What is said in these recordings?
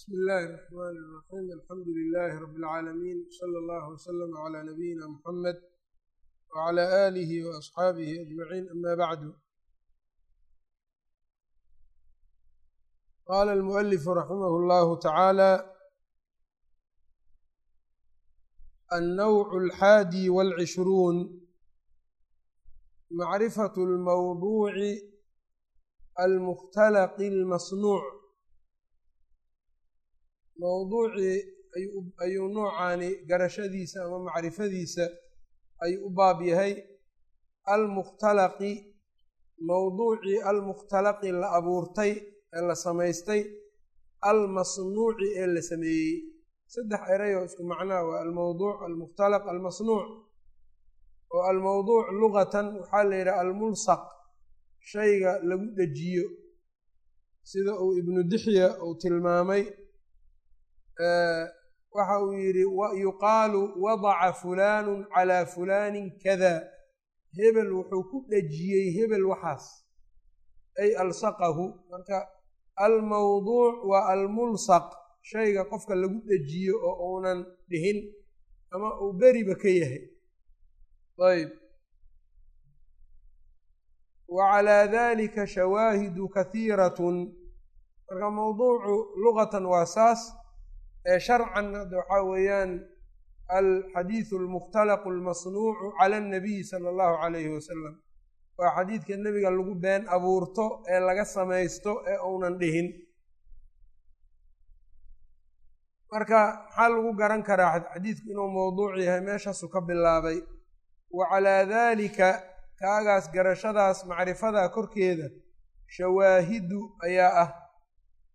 bsmi illaahi raxmaan iraxiim alxamdu lilaahi rabi اlcaalamiin sala allahu wslama calaa nabiyina muxamed wcala aalihi waasxaabihi ajmaciin. Ama bacdu. Qaala almualifu raximah allahu tacaala annawcu alxaadi walcishruun macrifatu almawduuci almukhtalaqi almasnuuc mowduucii ayuu noocaani garashadiisa ama macrifadiisa ayuu u baab yahay. Almukhtalaqi mowduucii almukhtalaqi la abuurtay ee la samaystay almasnuuci ee la sameeyey. Saddex eray oo isku macnaha waa almowduuc almukhtalaq almasnuuc. Oo almowduuc lugatan waxaa la yidhaha almulsaq shayga lagu dejiyo sida uu ibnu dixya uu tilmaamay waxa uu yidhi yuqaalu wadaca fulaanu calaa fulaanin kada hebel wuxuu ku dhejiyey hebel waxaas. Ay alsaqahu marka almawduuc waa almulsaq. Shayga qofka lagu dhejiyo oo uunan dhihin ama uu beriba ka yahay. Ayb. Wa calaa dalika shawaahidu kahiiratun marka mawduucu lugatan waa saas sharcan hadda waxaa weeyaan alxadiidu almukhtalaqu almasnuucu cala annabiyi sala allahu calayhi wasalam waa xadiidka nebiga lagu been abuurto ee laga samaysto ee uunan dhihin. Marka maxaa lagu garan karaa xadiidku inuu mowduuc yahay? Meeshaasu ka bilaabay. Wa calaa daalika kaagaas garashadaas macrifadaa korkeeda shawaahidu ayaa ah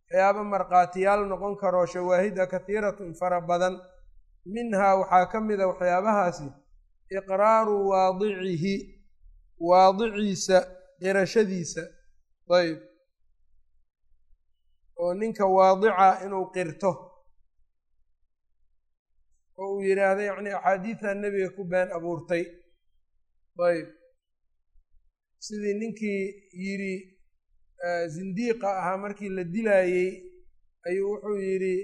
waxyaaba markhaatiyaal noqon karoo shawaahida kahiiratun fara badan. Minhaa waxaa ka mida waxyaabahaasi iqraaru waadicihi waadiciisa qirashadiisa ayb. Oo ninka waadica inuu qirto. Oo uu yidhaahdo yacni axaadiidta nebiga ku been abuurtay. Ayb. Sidii ninkii yidhi zindiiqa ahaa markii la dilaayey ayuu wuxuu yidhi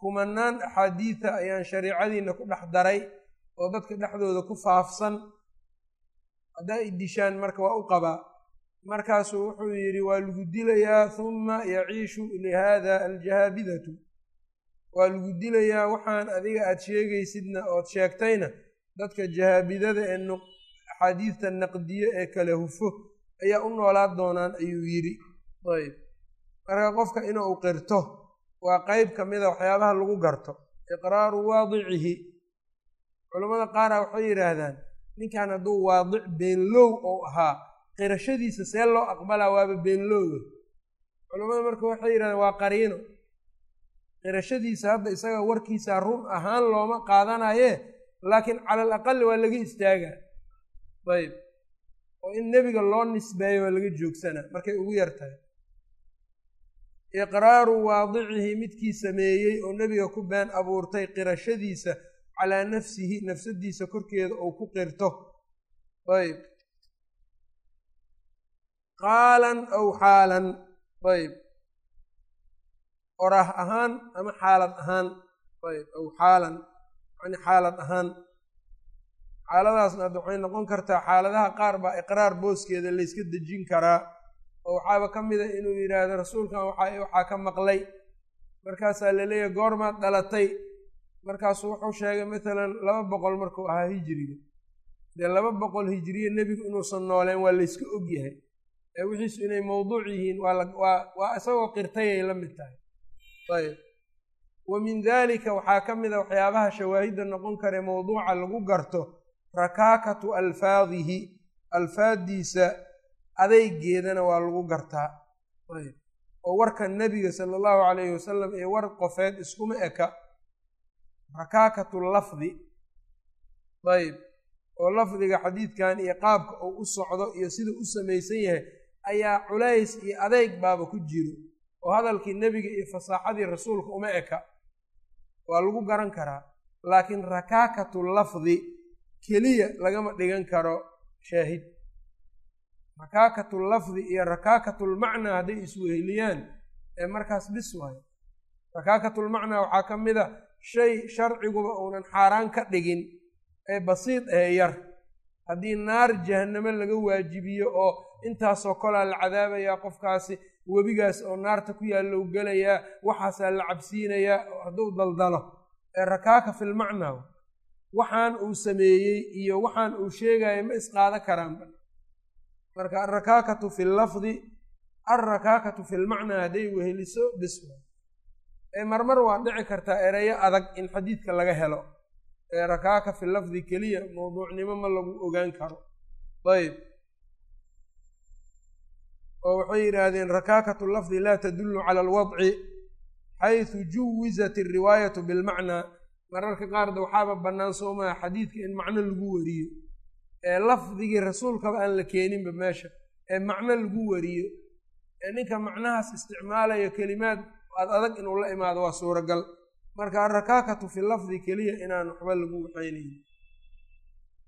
kumanaan axaadiida ayaan shariicadiina ku dhex daray oo dadka dhexdooda ku faafsan haddaa i dishaan marka waa u qabaa. Markaasuu wuxuu yidhi waa lagu dilayaa huma yaciishu lihaada aljahaabidatu. Waa lagu dilayaa waxaan adiga aad sheegaysidna ood sheegtayna dadka jahaabidada ee axaadiidta naqdiyo ee kala hufo ayaa u noolaad doonaan ayuu yidhi. Ayb. Marka qofka inuu qirto waa qeyb ka mida waxyaabaha lagu garto. Iqraaru waadicihi. Culammada qaara waxay yidhaahdaan ninkan hadduu waadic beenlow ou ahaa qirashadiisa see loo aqbalaa waaba beenlowga culammada marka waxay yidhahdaan waa qariino. Qirashadiisa hadda isaga warkiisa run ahaan looma qaadanaye laakiin cala al aqali waa laga istaagaa ayb oo in nebiga loo nisbeeyo waa laga joogsanaa markay ugu yar tahay. Iqraaru waadicihi midkii sameeyey oo nebiga ku been abuurtay qirashadiisa calaa nafsihi nafsadiisa korkeeda ou ku qirto. Ayb qaalan aw xaalan. Ayb orah ahaan ama xaalad ahaan. Ayb aw xaalan. Yani xaalad ahaan xaaladaasna hadda waxay noqon kartaa xaaladaha qaar baa iqraar booskeeda layska dejin karaa oo waxaaba ka mida inuu yidhaahdo rasuulkan waxaa waxaa ka maqlay. Markaasaa la leeyahay goormaad dhalatay. Markaasuu wuxuu sheegay matalan laba boqol markuu ahaa hijiriga dee laba boqol hijiriya nebigu inuusan nooleen waa layska ogyahay ee wixiisu inay mowduuc yihiin waa isagoo qirtayay la mid tahay. Ayb wa min daalika waxaa ka mida waxyaabaha shawaahidda noqon kare mowduuca lagu garto rakaakatu alfaadihi alfaaddiisa adeygeedana waa lagu gartaa. Ayb. Oo warka nebiga sala allahu calayhi wasalam ee war qofeed iskuma eka. Rakaakatu lafdi. Ayb. Oo lafdiga xadiidkan iyo qaabka uu u socdo iyo siduu u samaysan yahay ayaa culays iyo adeyg baaba ku jiro. Oo hadalkii nebiga iyo fasaaxadii rasuulka uma eka. Waa lagu garan karaa. Laakiin rakaakatu lafdi keliya lagama dhigan karo shaahid. Rakaakatu lafdi iyo rakaakatulmacnaa hadday isweheliyaan ee markaas bis waayo. Rakaakatulmacnaa waxaa ka mid a shay sharciguba uunan xaaraan ka dhigin ee basiid ee yar. Haddii naar jahannamo laga waajibiyo oo intaasoo kolaa la cadaabayaa qofkaasi webigaas oo naarta ku yaallow gelayaa waxaasaa la cabsiinayaa hadduu daldalo. Ee rakaaka filmacnaa waxaan uu sameeyey iyo waxaan uu sheegaya ma isqaada karaanba marka alrakaakatu fi lafdi alrakaakatu filmacnaa hadday weheliso biswa ee marmar waa dhici kartaa ereyo adag in xadiidka laga helo. Ee rakaaka fi lafdi keliya mawduucnimo ma lagu ogaan karo. Ayb oo waxay yidhaahdeen rakaakatu lafdi laa tadullu cala alwadci xaysu juwizat alriwaayatu bilmacnaa mararka qaarda waxaaba bannaan soo maha xadiidka in macno lagu wariyo. Ee lafdigii rasuulkaba aan la keeninba meesha. Ee macno lagu wariyo. Ee ninka macnahaas isticmaalayo kelimaad ad adag inuu la imaado waa suuragal. Marka alrakaakatu fi lafdi keliya inaan waxba lagu waxaynayn.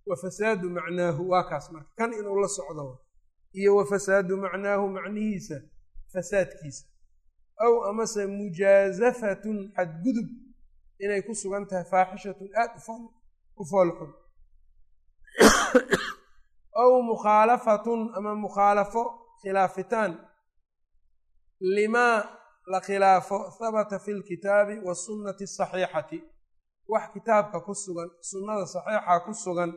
Wa fasaadu macnaahu waa kaas marka. Kan inuu la socdo iyo wa fasaadu macnaahu macnihiisa fasaadkiisa. Aw amase mujaazafatun xadgudub inay ku sugan tahay faaxishatun aad u foolxun. Aw mukhaalafatun ama mukhaalafo khilaafitaan. Limaa la khilaafo habata fi lkitaabi wasunnati asaxiixati wax kitaabka ku sugan sunnada saxiixa ku sugan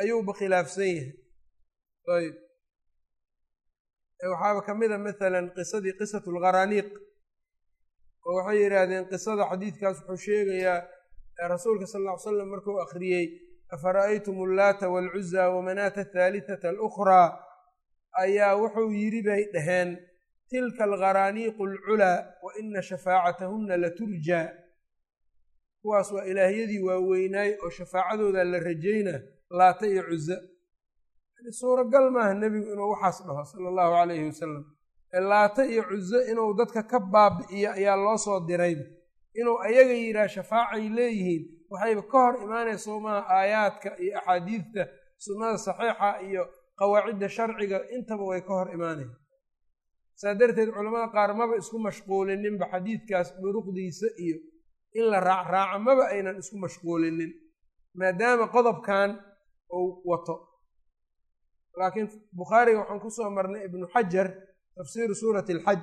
ayuuba khilaafsan yahay. Ayb waxaaba ka mid a masalan qisadii qisatu lgharaniiq oo waxay yidhaahdeen qisada xadiidkaas wuxuu sheegayaa rasuulka sal ll ly slam markuu akhriyey afara'aytum allaata waalcuza wamanaata athaalithata alukhraa? Ayaa wuxuu yidhi bay dhaheen tilka algharaaniiqu alculaa wa ina shafaacatahunna laturjaa kuwaas waa ilaahyadii waaweynaay oo shafaacadooda la rajaynaa laata iyo cuza suuragal maaha nebigu inuu waxaas dhaho sala allahu calayhi wasalam laata iyo cuzo inuu dadka ka baabi'iyo ayaa loo soo dirayba inuu ayaga yidhaah shafaacay leeyihiin waxayba ka hor imaanayso maaha aayaadka iyo axaadiidta sunnada saxiixa iyo qawaacidda sharciga intaba way ka hor imaanayan saa darteed culamada qaar maba isku mashquulininba xadiidkaas dhuruqdiisa iyo in la raacraaco maba aynan isku mashquulinin maadaama qodobkan uu wato. Laakiin bukhaariga waxaan ku soo marnay ibnu xajar tafsiiru suurati alxaj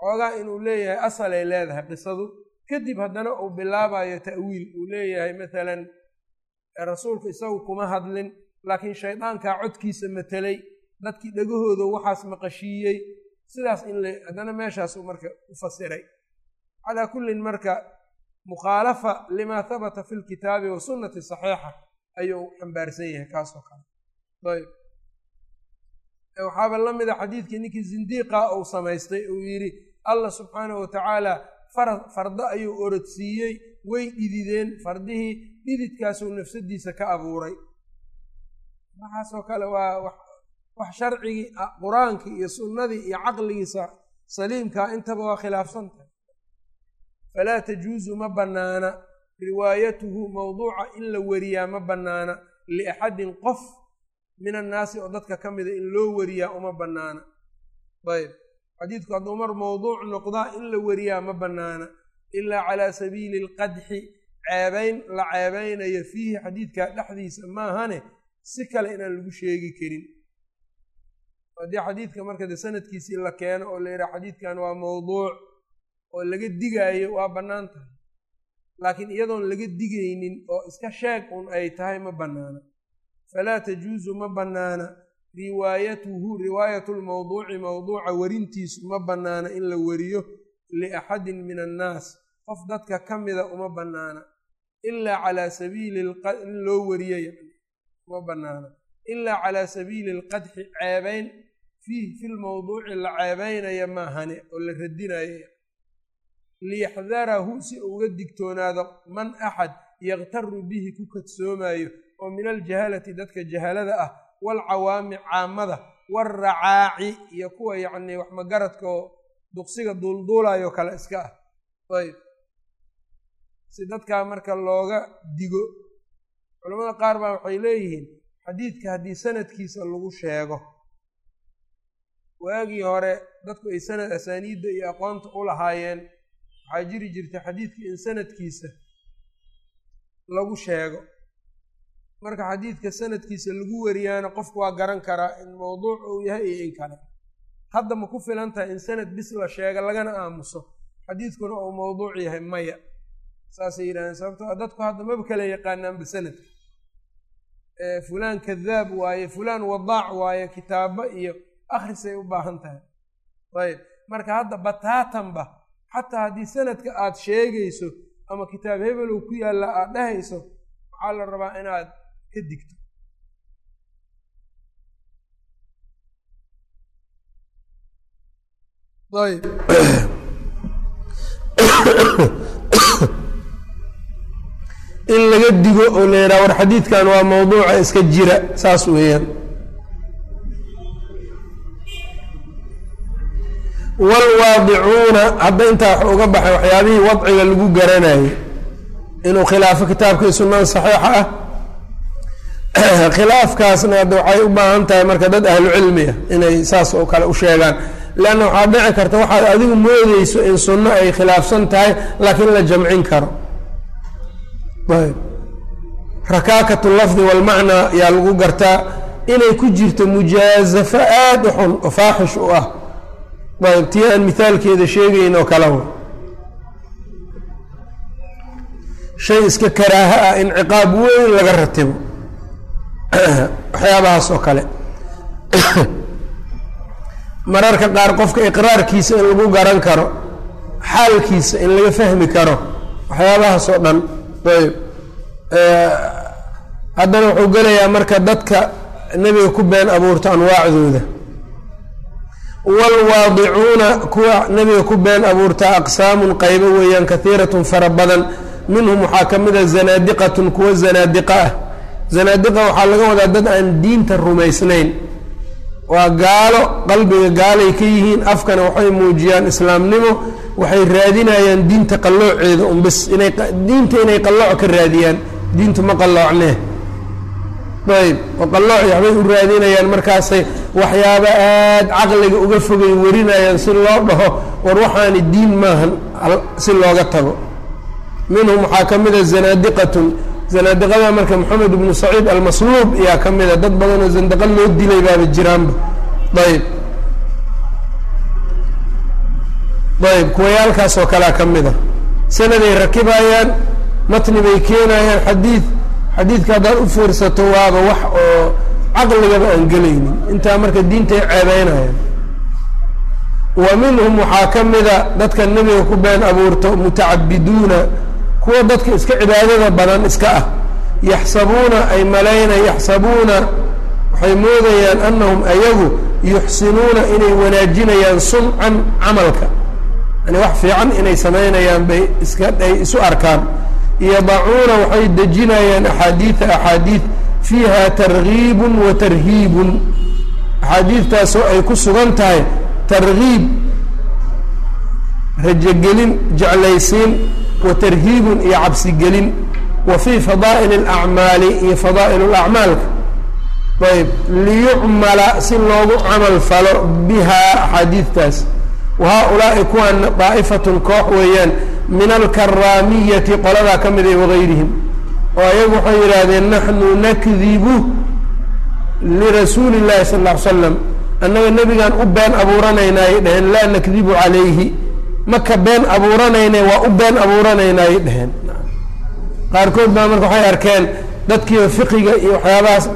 xoogaa inuu leeyahay asalay leedahay qisadu. Kadib haddana uu bilaabayo ta'wiil uu leeyahay masalan rasuulku isagu kuma hadlin laakiin shaydaankaa codkiisa matelay dadkii dhegahooda waxaas maqashiiyey. Sidaas in haddana meeshaasuu marka u fasiray. Calaa kullin marka mukhaalafa limaa habata fi lkitaabi wa sunnati saxiixa ayuu xambaarsan yahay kaasoo kale waxaaba la mid a xadiidkii ninkii zindiiqa uu samaystay uu yidhi allah subxaanahu watacaala fara fardo ayuu orodsiiyey way dhidideen fardihii dhididkaasuu nafsadiisa ka abuuray. Waxaasoo kale waa wax sharcigii qur'aankii iyo sunnadii iyo caqligiisa saliimkaa intaba waa khilaafsan tahay. Falaa tajuusu ma bannaana. Riwaayatuhu mawduuca in la wariyaa ma bannaana. Liaxadin qof min annaasi oo dadka ka mida in loo wariyaa uma bannaana. Ayb xadiidku hadduu mar mawduuc noqdaa in la wariyaa ma bannaana. Ilaa calaa sabiili alqadxi ceebayn la ceebaynayo fiihi xadiidkaa dhexdiisa maahane si kale inaan lagu sheegi karin. Haddii xadiidka marka de sanadkiisii la keeno oo la yidhaha xadiidkan waa mawduuc oo laga digaayo waa bannaan tahay. Laakiin iyadoon laga digaynin oo iska sheeg un ay tahay ma bannaana falaa tajuusu ma bannaana riwaayatuhu riwaayatu lmawduuci mawduuca werintiisu ma bannaana in la weriyo liaxadin min annaas qof dadka ka mida uma bannaana ilaa calaa sabiili in loo weriyo yani uma bannaana ilaa calaa sabiili alqadxi ceebayn fiih fi lmawduuci la ceebaynaya maahane oo la radinayo liyaxdarahu si uga digtoonaado man axad yaktaru bihi ku kadsoomayo oo min aljahalati dadka jahalada ah waalcawaami caamada waalracaaci iyo kuwa yacnii wax magaradka oo duqsiga duulduulayo kale iska ah. Ayb. Si dadkaa marka looga digo culamada qaar baa waxay leeyihiin xadiidka haddii sanadkiisa lagu sheego waagii hore dadku ay sanad asaaniidda iyo aqoonta u lahaayeen waxaa jiri jirta xadiidka in sanadkiisa lagu sheego marka xadiidka sanadkiisa lagu wariyaana qofku waa garan karaa in mawduuc uu yahay iyo in kale. Hadda ma ku filan tahay in sanad bis la sheega lagana aamuso. Xadiidkuna uu mawduuc yahay maya. Saasay yidhahdeen sababtoo dadku hadda maba kala yaqaanaanba sanadka fulaan kadaab waaye fulaan wadaac waaye kitaabo iyo akhrisay u baahan tahay. Ayb marka hadda bataatanba xataa haddii sanadka aad sheegayso ama kitaab hebelow ku yaalla aad dhahayso waxaa la rabaa inaad ka digto in laga digo oo la yidhaha war xadiidkan waa mawduuca iska jira saas weeyaan. Waalwaadicuuna hadda intaa wax uga baxay waxyaabihii wadciga lagu garanayay inuu khilaafo kitaabkii sunnada saxiixa ah khilaafkaasna waxay u baahan tahay marka dad ahlu cilmi ah inay saas oo kale u sheegaan. Leanna waxaa dhici karta waxaad adigu moodeyso in sunno ay khilaafsan tahay laakiin la jamcin karo. Rakaakatu lafdi walmacnaa yaa lagu gartaa. Inay ku jirto mujaazafo aada u xun oo faaxish u ah. Ayb tii aan mithaalkeeda sheegayn oo shay iska karaaha ah in ciqaab weyn laga ratibo waxyaabahaas oo kale. Mararka qaar qofka iqraarkiisa in lagu garan karo xaalkiisa in laga fahmi karo waxyaabahaas oo dhan. Ayb. Haddana wuxuu gelayaa marka dadka nebiga ku been abuurta anwaacdooda. Waalwaadicuuna kuwa nebiga ku been abuurta aqsaamun qaybo weeyaan kahiiratun fara badan. Minhum waxaa ka mid a zanaadiqatun kuwa zanaadiqa ah zanaadiqa waxaa laga wadaa dad aan diinta rumaysnayn. Waa gaalo qalbiga gaalay ka yihiin afkana waxay muujiyaan islaamnimo waxay raadinayaan diinta qallooceeda un bis inay diinta inay qallooc ka raadiyaan. Diintu ma qalloocnee? Ayb oo qallooci waxbay u raadinayaan markaasay waxyaaba aada caqliga uga fogay warinayaan si loo dhaho war waxaani diin maahan si looga tago. Minhum waxaa ka mida zanaadiqatun zanaadiqada marka moxamed ibnu saciid almasluub ayaa ka mida dad badan oo zandiqa loo dilay baaba jiraanba ayb ayb kuwayaalkaas oo kalea ka mida sanaday rakibayaan matni bay keenayaan xadiid xadiidka haddaad u fiirsato waaba wax oo caqligaba aan gelaynin. Intaa marka diintay ceebeynayaan. Wa minhum waxaa ka mida dadka nebiga ku been abuurto mutacabiduuna kuwa dadka iska cibaadada badan iska ah. Yaxsabuuna ay malayna yaxsabuuna waxay moodayaan annahum ayagu yuxsinuuna inay wanaajinayaan suncan camalka. Yani wax fiican inay samaynayaan bay iska ay isu arkaan. Yadacuuna waxay dejinayaan axaadiida axaadiid fiiha targiibun wa tarhiibun. Axaadiidtaasoo ay ku sugan tahay targiib rajogelin jeclaysiin wa tarhiibun iyo cabsigelin wa fii fadaa'il اlacmaali iyo fadaa'il اlacmaalka ayb liyucmala si loogu camal falo bihaa axaadiidtaas wa haa-ulaa'i kuwaana daa'ifatun koox weeyaan min alkaraamiyati qoladaa ka mid ay wagayrihim oo ayagu waxay yidhaahdeen naxnu nakdibu lirasuuli اllahi sal ll ly slam annaga nebigaan u been abuuranaynaayay dheheen laa nakdibu calayhi maka been abuuranayne waa u been abuuranaynaayay dheheen. Qaarkood baa marka waxay arkeen dadkiiba fiqiga iyo waxyaabahaas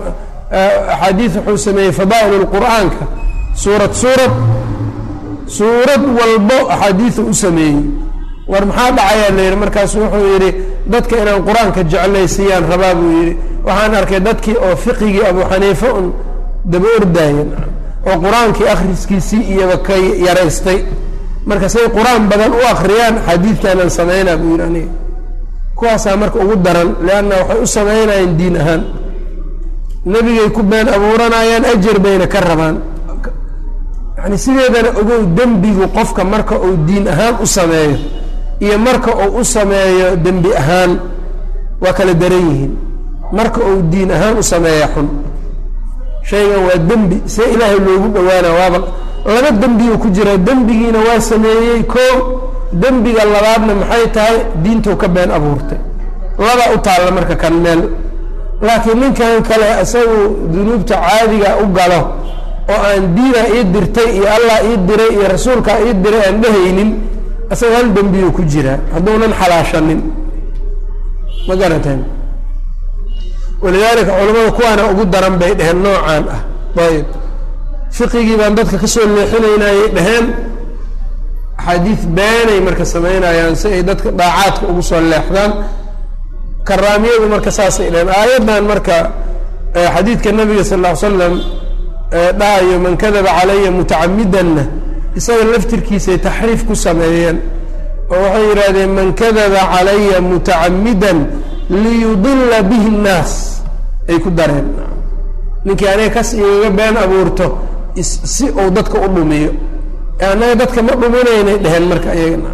axaadiis wuxuu sameeyey fadaa'il lqur'aanka suurad suurad suurad walbo axaadiisa u sameeyey. War maxaa dhacayaa la yidhi markaasu wuxuu yidhi dadka inaan qur'aanka jeclaysiiyaan rabaa buu yidhi. Waxaan arkay dadkii oo fiqigii abu xaniife un daba ordaayen oo qur'aankii akhriskiisii iyoba ka yaraystay marka say qur'aan badan u akriyaan xadiidkaanaan samaynaa buu yidhi aniga kuwaasaa marka ugu daran leanna waxay u samaynayeen diin ahaan. Nebigay ku been abuuranayaan ajar bayna ka rabaan. Yani sideedana ogow dembigu qofka marka uu diin ahaan u sameeyo iyo marka uu u sameeyo dembi ahaan waa kala daran yihiin. Marka uu diin ahaan u sameeya xun. Shaygan waa dembi see ilaahay loogu dhowaana waaba laba dembiyuu ku jiraa dembigiina waa sameeyey koo dembiga labaadna maxay tahay? Diintuu ka been abuurtay. Laba u taalla marka kan meel. Laakiin ninkan kale isagu dunuubta caadiga u galo oo aan diina ii dirtay iyo allah ii diray iyo rasuulkaa ii diray aan dhehaynin isaga hal dembiyuu ku jiraa hadduunan xalaashanin. Ma garateen walidaalika culamada kuwaana ugu daran bay dheheen noocaan ah. Ayb fiqigii baan dadka ka soo leexinaynayay dheheen axaadiis beenay marka samaynayaan si ay dadka daacaadka ugu soo leexdaan. Karaamiyadu marka saasay dheheen aayaddan marka xadiidka nabiga sal ll ly slam dhahayo man kadaba calaya mutacamidanna isaga laftirkiisay taxriif ku sameeyeen oo waxay yidhaahdeen man kadaba calaya mutacamidan liyudila bihi nnaas ay ku dareen. Ninkii aniga kas igaga been abuurto si uu dadka u dhumiyo annaga dadka ma dhuminaynay dheheen marka iyaga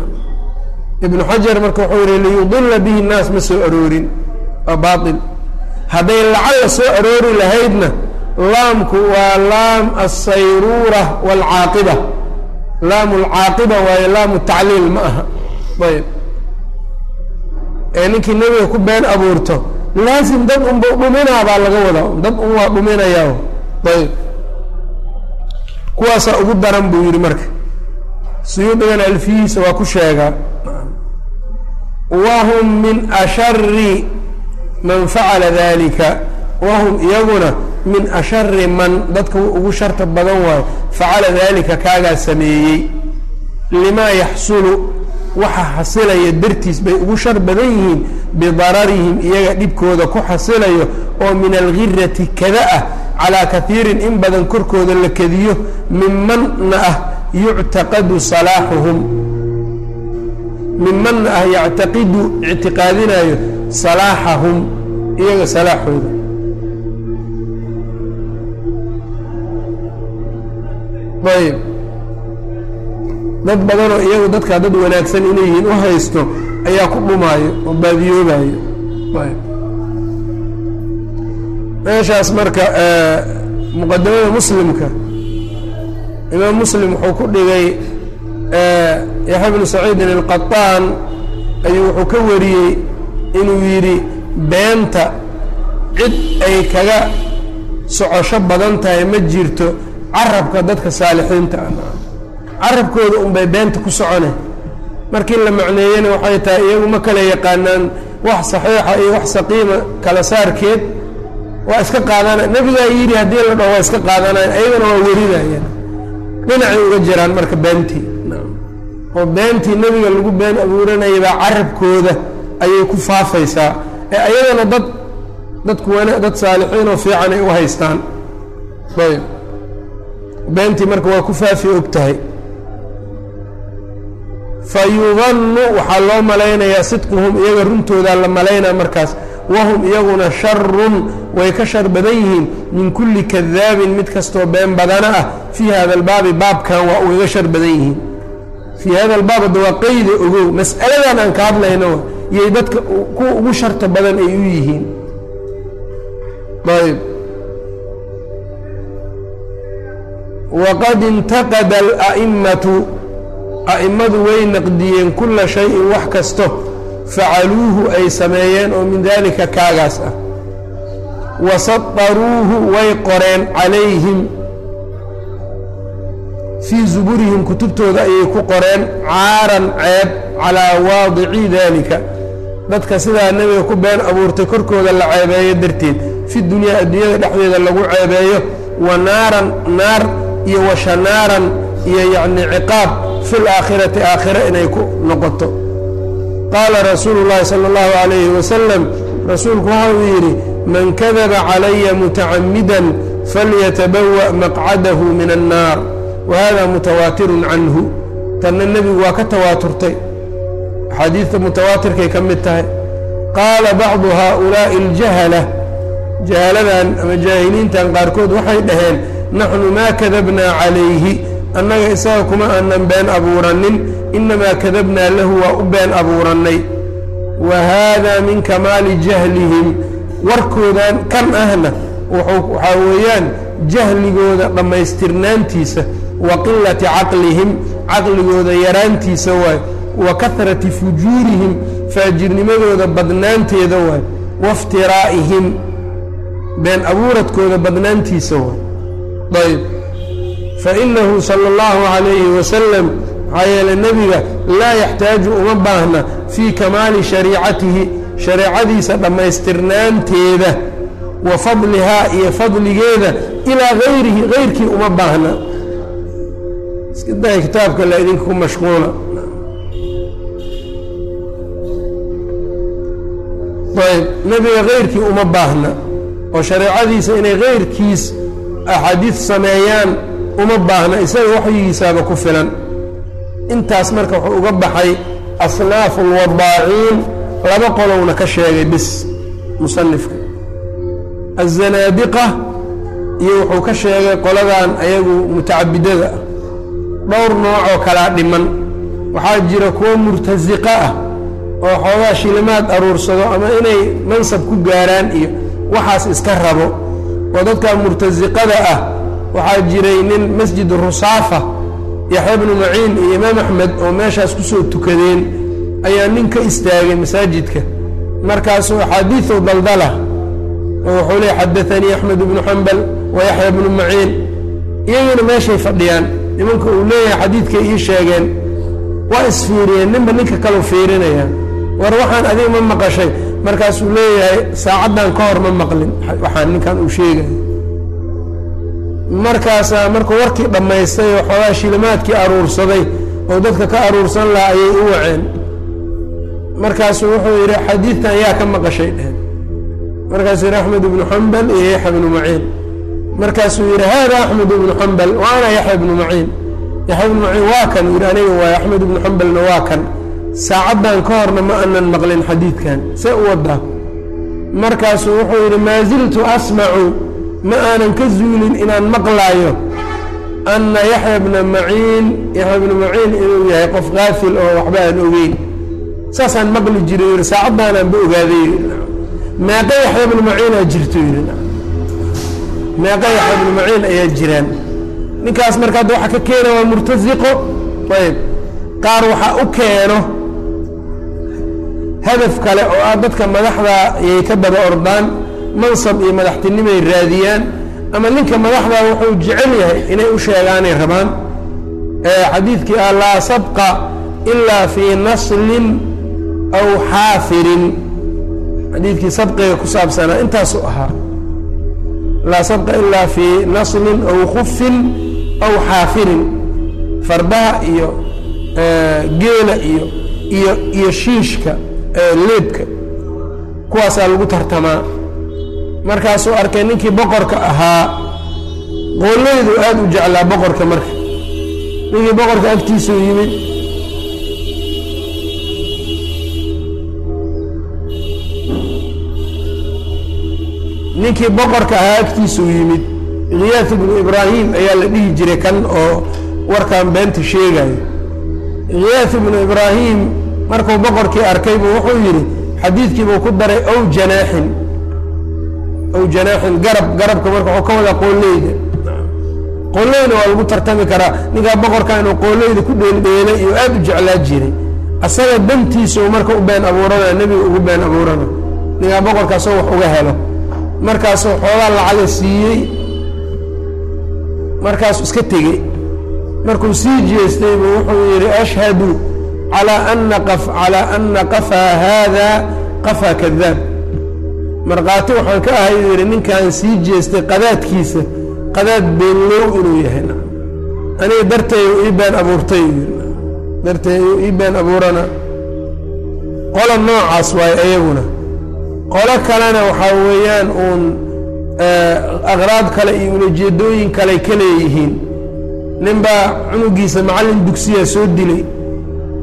ibnu xajar marka wuxuu yihi liyudila bihi nnaas ma soo aroorin. Waa baail hadday lacalla soo aroori lahaydna laamku waa laam alsayruura waalcaaqiba laamu lcaaqiba waayo laamu tacliil ma aha. Ayb ee ninkii nebiga ku been abuurto laasim dad unba dhuminaa baa laga wadaa. Dad un waa dhuminayaa ayb kuwaasaa ugu daran buu yidhi marka. Suyuudigan alfihiisa waa ku sheegaa. Wahum min ashari man facala dalika wahum iyaguna min ashari man dadka ugu sharta badan waayo. Facala dalika kaagaa sameeyey. Limaa yaxsulu waxa xasilaya dartiis bay ugu shar badan yihiin bidararihim iyaga dhibkooda ku xasilayo oo min alghirati kada ah calaa kaiirin in badan korkooda la kediyo mimanna ah yuctaqadu salaaxuhum. Mimanna ah yactaqidu ictiqaadinayo salaaxahum iyaga salaaxooda. Ayb dad badanoo iyagu dadkaa dad wanaagsan inay yihiin u haysto ayaa ku dhumaayo oo baadiyoobayo. Ayb meeshaas marka muqadamada muslimka imaam muslim wuxuu ku dhigay yaxya bnu saciidin alqaطaan ayuu wuxuu ka wariyey inuu yidhi beenta cid ay kaga socosho badan tahay ma jirto carabka dadka saalixiinta ah. Carabkooda unbay beenta ku socone markii la macneeyena waxay tahay iyagu ma kala yaqaanaan wax saxiixa iyo wax saqiima kala saarkeed waa iska qaadana nebigaa yidhi haddii la dhaho waa iska qaadanayan ayagana waa werinayeen dhinacay uga jiraan marka beentii oo beentii nebiga lagu been abuuranaya baa carabkooda ayay ku faafaysaa. Ee ayagana dad dadku wana dad saalixiin oo fiican ay u haystaan. Ayb. Beentii marka waa ku faafi og tahay. Fa yudannu waxaa loo malaynayaa sidquhum iyaga runtoodaa la malaynaa markaas wahum iyaguna sharun way ka shar badan yihiin min kulli kadaabin mid kastoo been badana ah fii hada albaabi baabkan waa ugaga shar badan yihiin fii hada albaab hadda waa qeyda ogow mas'aladan aan ka hadlayno yay dadka kuwa ugu sharta badan ay u yihiin ayb waqad intaqada ala'imatu a'immadu way naqdiyeen kulla shayin wax kasto facaluuhu ay sameeyeen oo min dalika kaagaas ah wasadaruuhu way qoreen calayhim fii zuburihim kutubtooda ayay ku qoreen caaran ceeb calaa waadici dalika dadka sidaa nebiga ku been abuurtay korkooda la ceebeeyo darteed fi dunyaa adduunyada dhexdeeda lagu ceebeeyo wa naaran naar iyo wa shanaaran iyo yacni ciqaab fi laakhirati aakhira inay ku noqoto qaala rasuulu llaahi sala allahu calayhi wasalam rasuulku waxa uu yidhi man kadaba calaya mutacamidan falyatabawa' maqcadahu min annaar wa hada mutawaatirun canhu tanna nebigu waa ka tawaaturtay axaadiidta mutawaatirkay ka mid tahay qaala bacdu haaulaa'i aljahala jahaladan ama jaahiliintan qaarkood waxay dhaheen naxnu maa kadabnaa calayhi annaga isaga kuma aanan been abuuranin inamaa kadabnaa lahu waa u been abuurannay. Wa haadaa min kamaali jahlihim warkoodan kan ahna waxaa weeyaan jahligooda dhammaystirnaantiisa wa qilati caqlihim caqligooda yaraantiisa waay. Wa kahrati fujuurihim faajirnimadooda badnaanteeda waay. Waftiraa'ihim been abuuradkooda badnaantiisa waay. Ayb fainahu sala allahu calayhi wasalam maxaa yeele nebiga laa yaxtaaju uma baahna fii kamaali shariicatihi shareecadiisa dhammaystirnaanteeda wa fadlihaa iyo fadligeeda ilaa hayrihi hayrkii uma baahna iska day kitaabka la idinka mashquula ayb nebiga hayrkii uma baahna oo shareecadiisa inay hayrkiis axaadiid sameeyaan uma baahna isaga waxyigiisaaba ku filan. Intaas marka wuxuu uga baxay asnaafu alwadaaciin laba qolowna ka sheegay bis musanifka azanaadiqa iyo wuxuu ka sheegay qoladan ayagu mutacabidada. Ah dhowr noocoo kalaa dhiman. Waxaa jira kuwo murtasiqa ah oo xoogaa shilimaad aruursado ama inay mansab ku gaaraan iyo waxaas iska rabo. Oo dadka murtasiqada ah waxaa jiray nin masjid rusaafa yaxya bnu maciin iyo imaam axmed oo meeshaas ku soo tukadeen ayaa nin ka istaagay masaajidka. Markaasuu axaadiiu daldala oo wuxuu leey xadaanii axmed bnu xambal wa yaxya bnu maciin. Iyaguna meeshay fadhiyaan. Nimanka uu leeyahay xadiidkay ii sheegeen waa isfiiriyeen ninba ninka kaleu fiirinayaan war waxaan adiga ma maqashay. Markaasuu leeyahay saacaddan ka hor ma maqlin. Waxaan ninkan uu sheegaya markaasaa markuu warkii dhammaystay oo xoogaa shilimaadkii aruursaday oo dadka ka aruursan lahaa ayay u waceen. Markaasuu wuxuu yidhi xadiidtan yaa ka maqashay dheheen markaasuu yidhi axmed ibnu xambal iyo yaxya bnu maciin. Markaasuu yidhi haada axmed ibnu xambal wa ana yaxya bnu maciin. Yaxya bnu maciin waa kan? Yidhi aniga waay axmed ibnu xambalna waa kan. Saacaddan ka horna ma anan maqlin xadiidkan see u wadaa markaasuu wuxuu yidhi maa ziltu asmacu ma aanan ka zuulin inaan maqlaayo anna yaxya bna maciin yaxya bnu maciin inuu yahay qof kaafil oo waxba aan ogeyn. Saasaan maqli jiray yidhi saacaddaanaanba ogaaday yidhi meeqa yaxya bnu maciinaa jirto yidhi meeqa yaxya bnu maciin ayaa jiraan. Ninkaas marka hadda waxa ka keena waa murtasiqo ayb qaar waxaa u keeno hadaf kale oo ah dadka madaxda yay ka daba ordaan mansab iyo madaxtinimay raadiyaan ama ninka madaxda wuxuu jecel yahay inay u sheegaanay rabaan. Xadiidkii ah laa sabqa ilaa fii naslin aw xaafirin. Xadiidkii sabqiga ku saabsanaa intaasuu ahaa. Laa sabqa ilaa fii naslin aw khufin aw xaafirin. Fardaha iyo geela iyo iyo iyo shiishka leebka kuwaasaa lagu tartamaa markaasuu arkay ninkii boqorka ahaa qooleydu aada u jeclaa boqorka marka. Ninkii boqorka agtiisuu yimid. Ninkii boqorka ahaa agtiisuu yimid. Khiyaas ibnu ibraahim ayaa la dhihi jiray kan oo warkan beenta sheegayo khiyaas ibnu ibraahim markuu boqorkii arkay buu wuxuu yidhi xadiidkii buu ku daray ow janaaxin ow janaaxin garab garabka marka wuxuu ka wadaa qooleyda qooleyna waa lagu tartami karaa. Ninkaa boqorka inuu qooleyda ku dheeldheelay iyo aada u jeclaa jiray. Asaga dantiisuu marka u been abuurana nebiga ugu been abuurana. Ninkaa boqorkaasoo wax uga helo. Markaasuu xoogaa lacaga siiyey. Markaasuu iska tegey. Markuu sii jeestay buu wuxuu yidhi ashhadu calaa ana qafaa haada qafaa kadaab markhaati waxaan ka ahay uu yidhi ninkaan sii jeestay qadaadkiisa qadaad beenlow inuu yahay. Aniga darteedu ii been abuurtay darteedu ii been abuurana. Qola noocaas waayo ayaguna. Qolo kalena waxaa weeyaan uun aqraad kale iyo ulajeedooyin kaley ka leeyihiin. Ninbaa cunugiisa macallin dugsiya soo dilay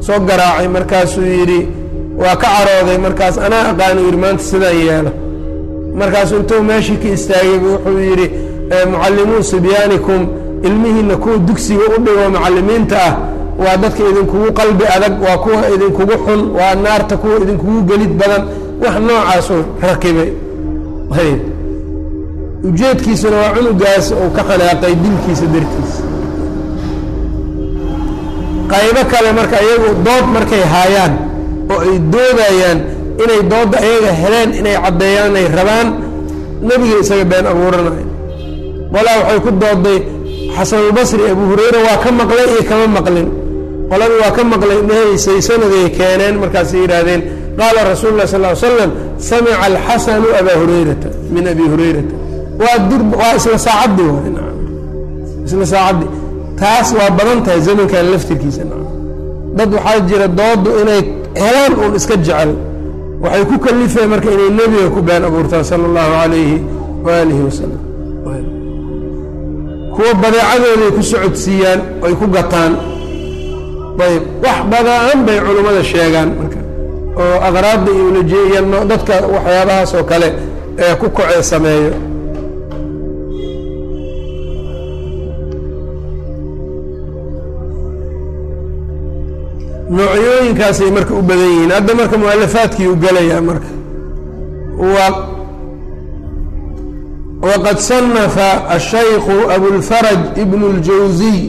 soo garaacay markaasuu yidhi waa ka carooday markaas anaa aqaanu yidhi maanta sidaan yeelo markaasuu intuu meeshii ka istaagaybu wuxuu yidhi mucallimuun sibyaanikum ilmihiinna kuwa dugsiga u dhigo macallimiinta ah waa dadka idinkugu qalbi adag waa kuwa idinkugu xun waa naarta kuwa idinkugu gelid badan. Wax noocaasuu rakibay. Ujeedkiisuna waa cunugaas uu ka xanaaqay dilkiisa dartiisa qaybo kale marka iyagu dood markay haayaan oo ay doodayaan inay doodda ayaga heleen inay caddeeyaan inay rabaan. Nebiga isaga been abuuranayo qolaa waxay ku dooday xasanulbasri abu hureyre waa ka maqlay iyo kama maqlin. Qolada waa ka maqlay dhahaysay sanaday keeneen markaasay yidhaahdeen qaala rasuulu lah sal l slam samica alxasanu abaa hureyrata min abi hureyrata waa dur waa isla saacaddii waay isla saacaddii taas waa badan tahay zamankan laftirkiisa dad waxaa jira doodu inay helaan uun iska jecel waxay ku kalifeen marka inay nebiga ku been abuurtaan sala allahu calayhi waalihi wasalam kuwa badeecadooday ku socodsiiyaan ay ku gataan. Ayb wax badan bay culummada sheegaan marka. Oo aqraadda iyo ulajeeya dadka waxyaabahaas oo kale ee ku kocee sameeyo noocyooyinkaasay marka u badan yihiin. Hadda marka mualafaadkii u gelayaa marka waqad sanafa ashaykhu abulfaraj ibn اljawziy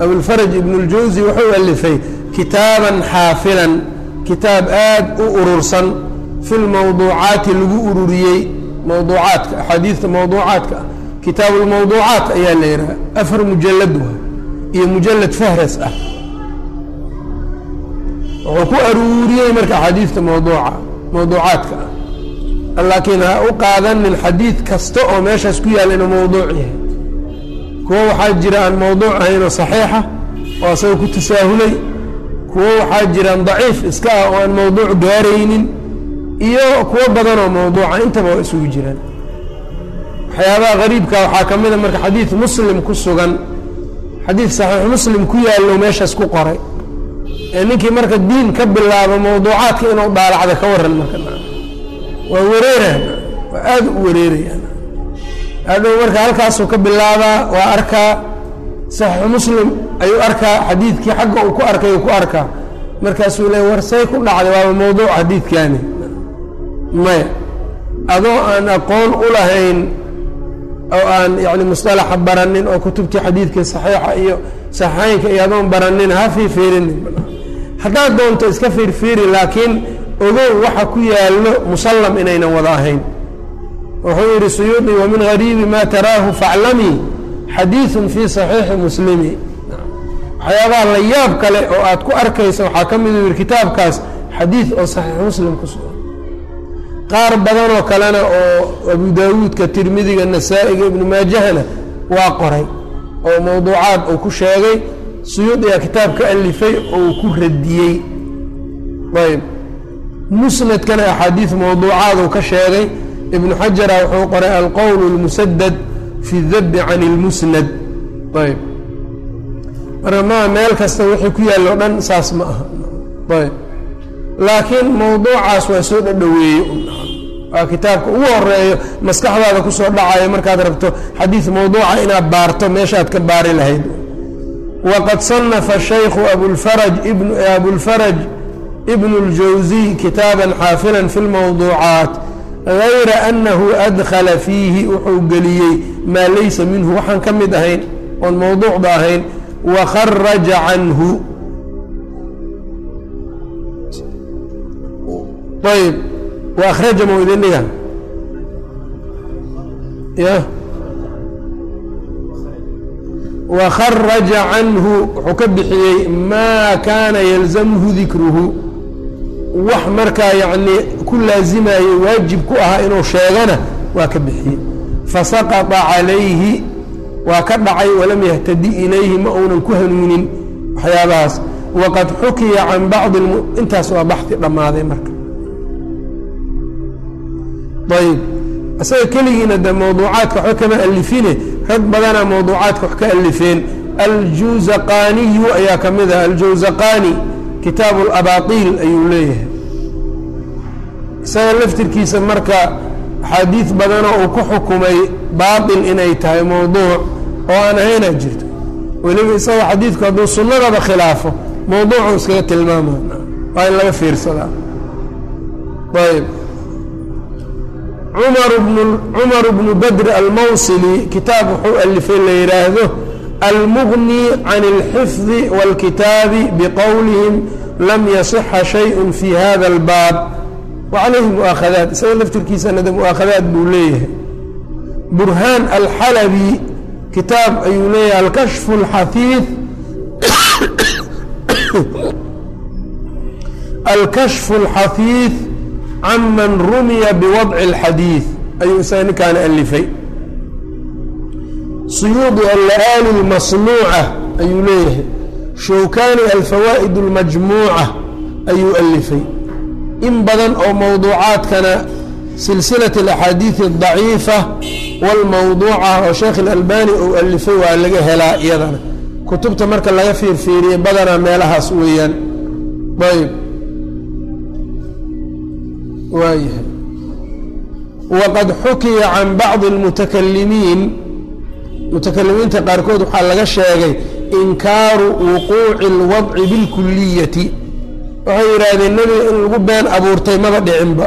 abulfaraj ibn اljawzi wuxuu alifay kitaaban xaafilan kitaab aad u urursan fi lmawduucaati lagu ururiyey mawduucaadka axaadiidta mawduucaadka ah. Kitaabu ayaa la yidhaha afar mujalad iyo mujalad fahras ah wuxuu ku aruuriyey marka axaadiidta mawduuca mawduucaadka. Ah laakiin ha u qaadanin xadiid kasta oo meeshaas ku yaalla inuu mawduuc yahay. Kuwo waxaa jira aan mawduuc ahaynoo saxiixa oo asaga ku tasaahulay kuwo waxaa jiraan daciif iska ah oo aan mawduuc gaaraynin. Iyo kuwo badanoo mawduuca intaba waa isugu jiraan. Waxyaabaha qariibka waxaa ka mida marka xadiid muslim ku sugan xadiid saxiix muslim ku yaallo meeshaas ku qoray ninkii marka diin ka bilaabo mawduucaadka inuu dhaalacda ka waran marka waa wareeraan waa aada u wareerayaan. Hadhow marka halkaasuu ka bilaabaa waa arkaa saxiixu muslim ayuu arkaa xadiidkii xagga uu ku arkay uu ku arkaa. Markaasuu leey war say ku dhacday waaba mawduuc xadiidkaani. Maya adoo aan aqoon u lahayn oo aan yani musalaxa baranin oo kutubtii xadiidka saxiixa iyo saxeynka iyo adoon baranin ha fiirfiirinin. Haddaad doonto iska fiirfiiri laakiin ogow waxa ku yaallo musallam inaynan wada ahayn. Wuxuu yidhi suyuudi wa min gariibi taraahu faclamii xadiidun fii saxiixi muslimi. Waxyaabaha la yaab kale oo aad ku arkayso waxaa ka midu yidhi kitaabkaas xadiid oo saxiix muslim kusu qaar badanoo kalena oo abu daawuudka tirmidiga nasaa'iga ibnu maajahana waa qoray oo mawduucaad uu ku sheegay suyuudiga kitaab ka alifay oo ku radiyey. Ayb musnadkana axaadiid mawduucaaduu ka sheegay ibnu xajara wuxuu qoray alqowl اlmusadad fi dabi can اlmusnad ayb marka maa meel kasta wixii ku yaalla o dhan saas ma aha. Ayb laakiin mawduucaas waa soo dhadhoweeye waa kitaabka ugu horeeyo maskaxdaada ku soo dhacayo markaad rabto xadiid mawduuca inaad baarto meeshaad ka baari lahayd. Waqad sanafa shaykhu abulfaraj abulfaraj ibnu اljawsiy kitaaban xaafilan fi lmowduucaat gayra anahu adkhala fiihi wuxuu geliyey maa laysa minhu waxaan ka mid ahayn oon mowduucba ahayn wakharaja canhu. Ayb wakhraja mau idin dhiga ya. Wakharaja canhu wuxuu ka bixiyey maa kaana yalzamhu dikruhu wax markaa yacnii ku laazimayey waajib ku ahaa inuu sheegana waa ka bixiyey. Fasaqطa calayhi waa ka dhacay walam yahtadi ilayhi ma uunan ku hanuunin waxyaabahaas. Waqad xukiya can bacdi intaas waa baxdi dhammaaday marka ayb isaga keligiina de mawduucaadka waxba kama alifine rag badanaa mawduucaadka wax ka alifeen aljuzaqaniyu ayaa ka mid ah aljawzaqani kitaabu labaaqiil ayuu leeyahay isaga laftirkiisa marka axaadiid badanoo uu ku xukumay baail inay tahay mawduuc oo aan ahaynaa jirto weliba isaga xadiidku hadduu sunnadaba khilaafo mawduucu iskaga tilmaama waa in laga fiirsadaa ayb cumar bnu badr almawsili kitaab wuxuu alifay la yidhaahdo almugni can اlxifdi wاlkitaabi biqowlihim lam yasixa shayء fi hada اlbaab wacalayhi mu'aakhadaat isaga laftirkiisanada mu'aakhadaat buu leeyahay burhaan alxalabi kitaab ayuu leeyahay alkashfu اlxafiid alkashfu اlxafiid can man rumiya biwadci اlxadiid ayuu isaga ninkaana alifay suyuudi alla'aali اlmasnuuca ayuu leeyahay showkani alfawaa'id اlmajmuuca ayuu alifay in badan oo mowduucaadkana silsilaة اlaxaadiiث الضaciifa wاlmawduuca oo sheekh اlalbani uu alifay waa laga helaa iyadana kutubta marka laga fiirfiiriye badanaa meelahaas weeyaan ayb waayahay. Waqad xukiya can bacdi almutakalimiin. Mutakalimiinta qaarkood waxaa laga sheegay inkaaru wuquuci alwadci bilkuliyati waxay yidhaahdeen nebiga in lagu been abuurtay maba dhicinba.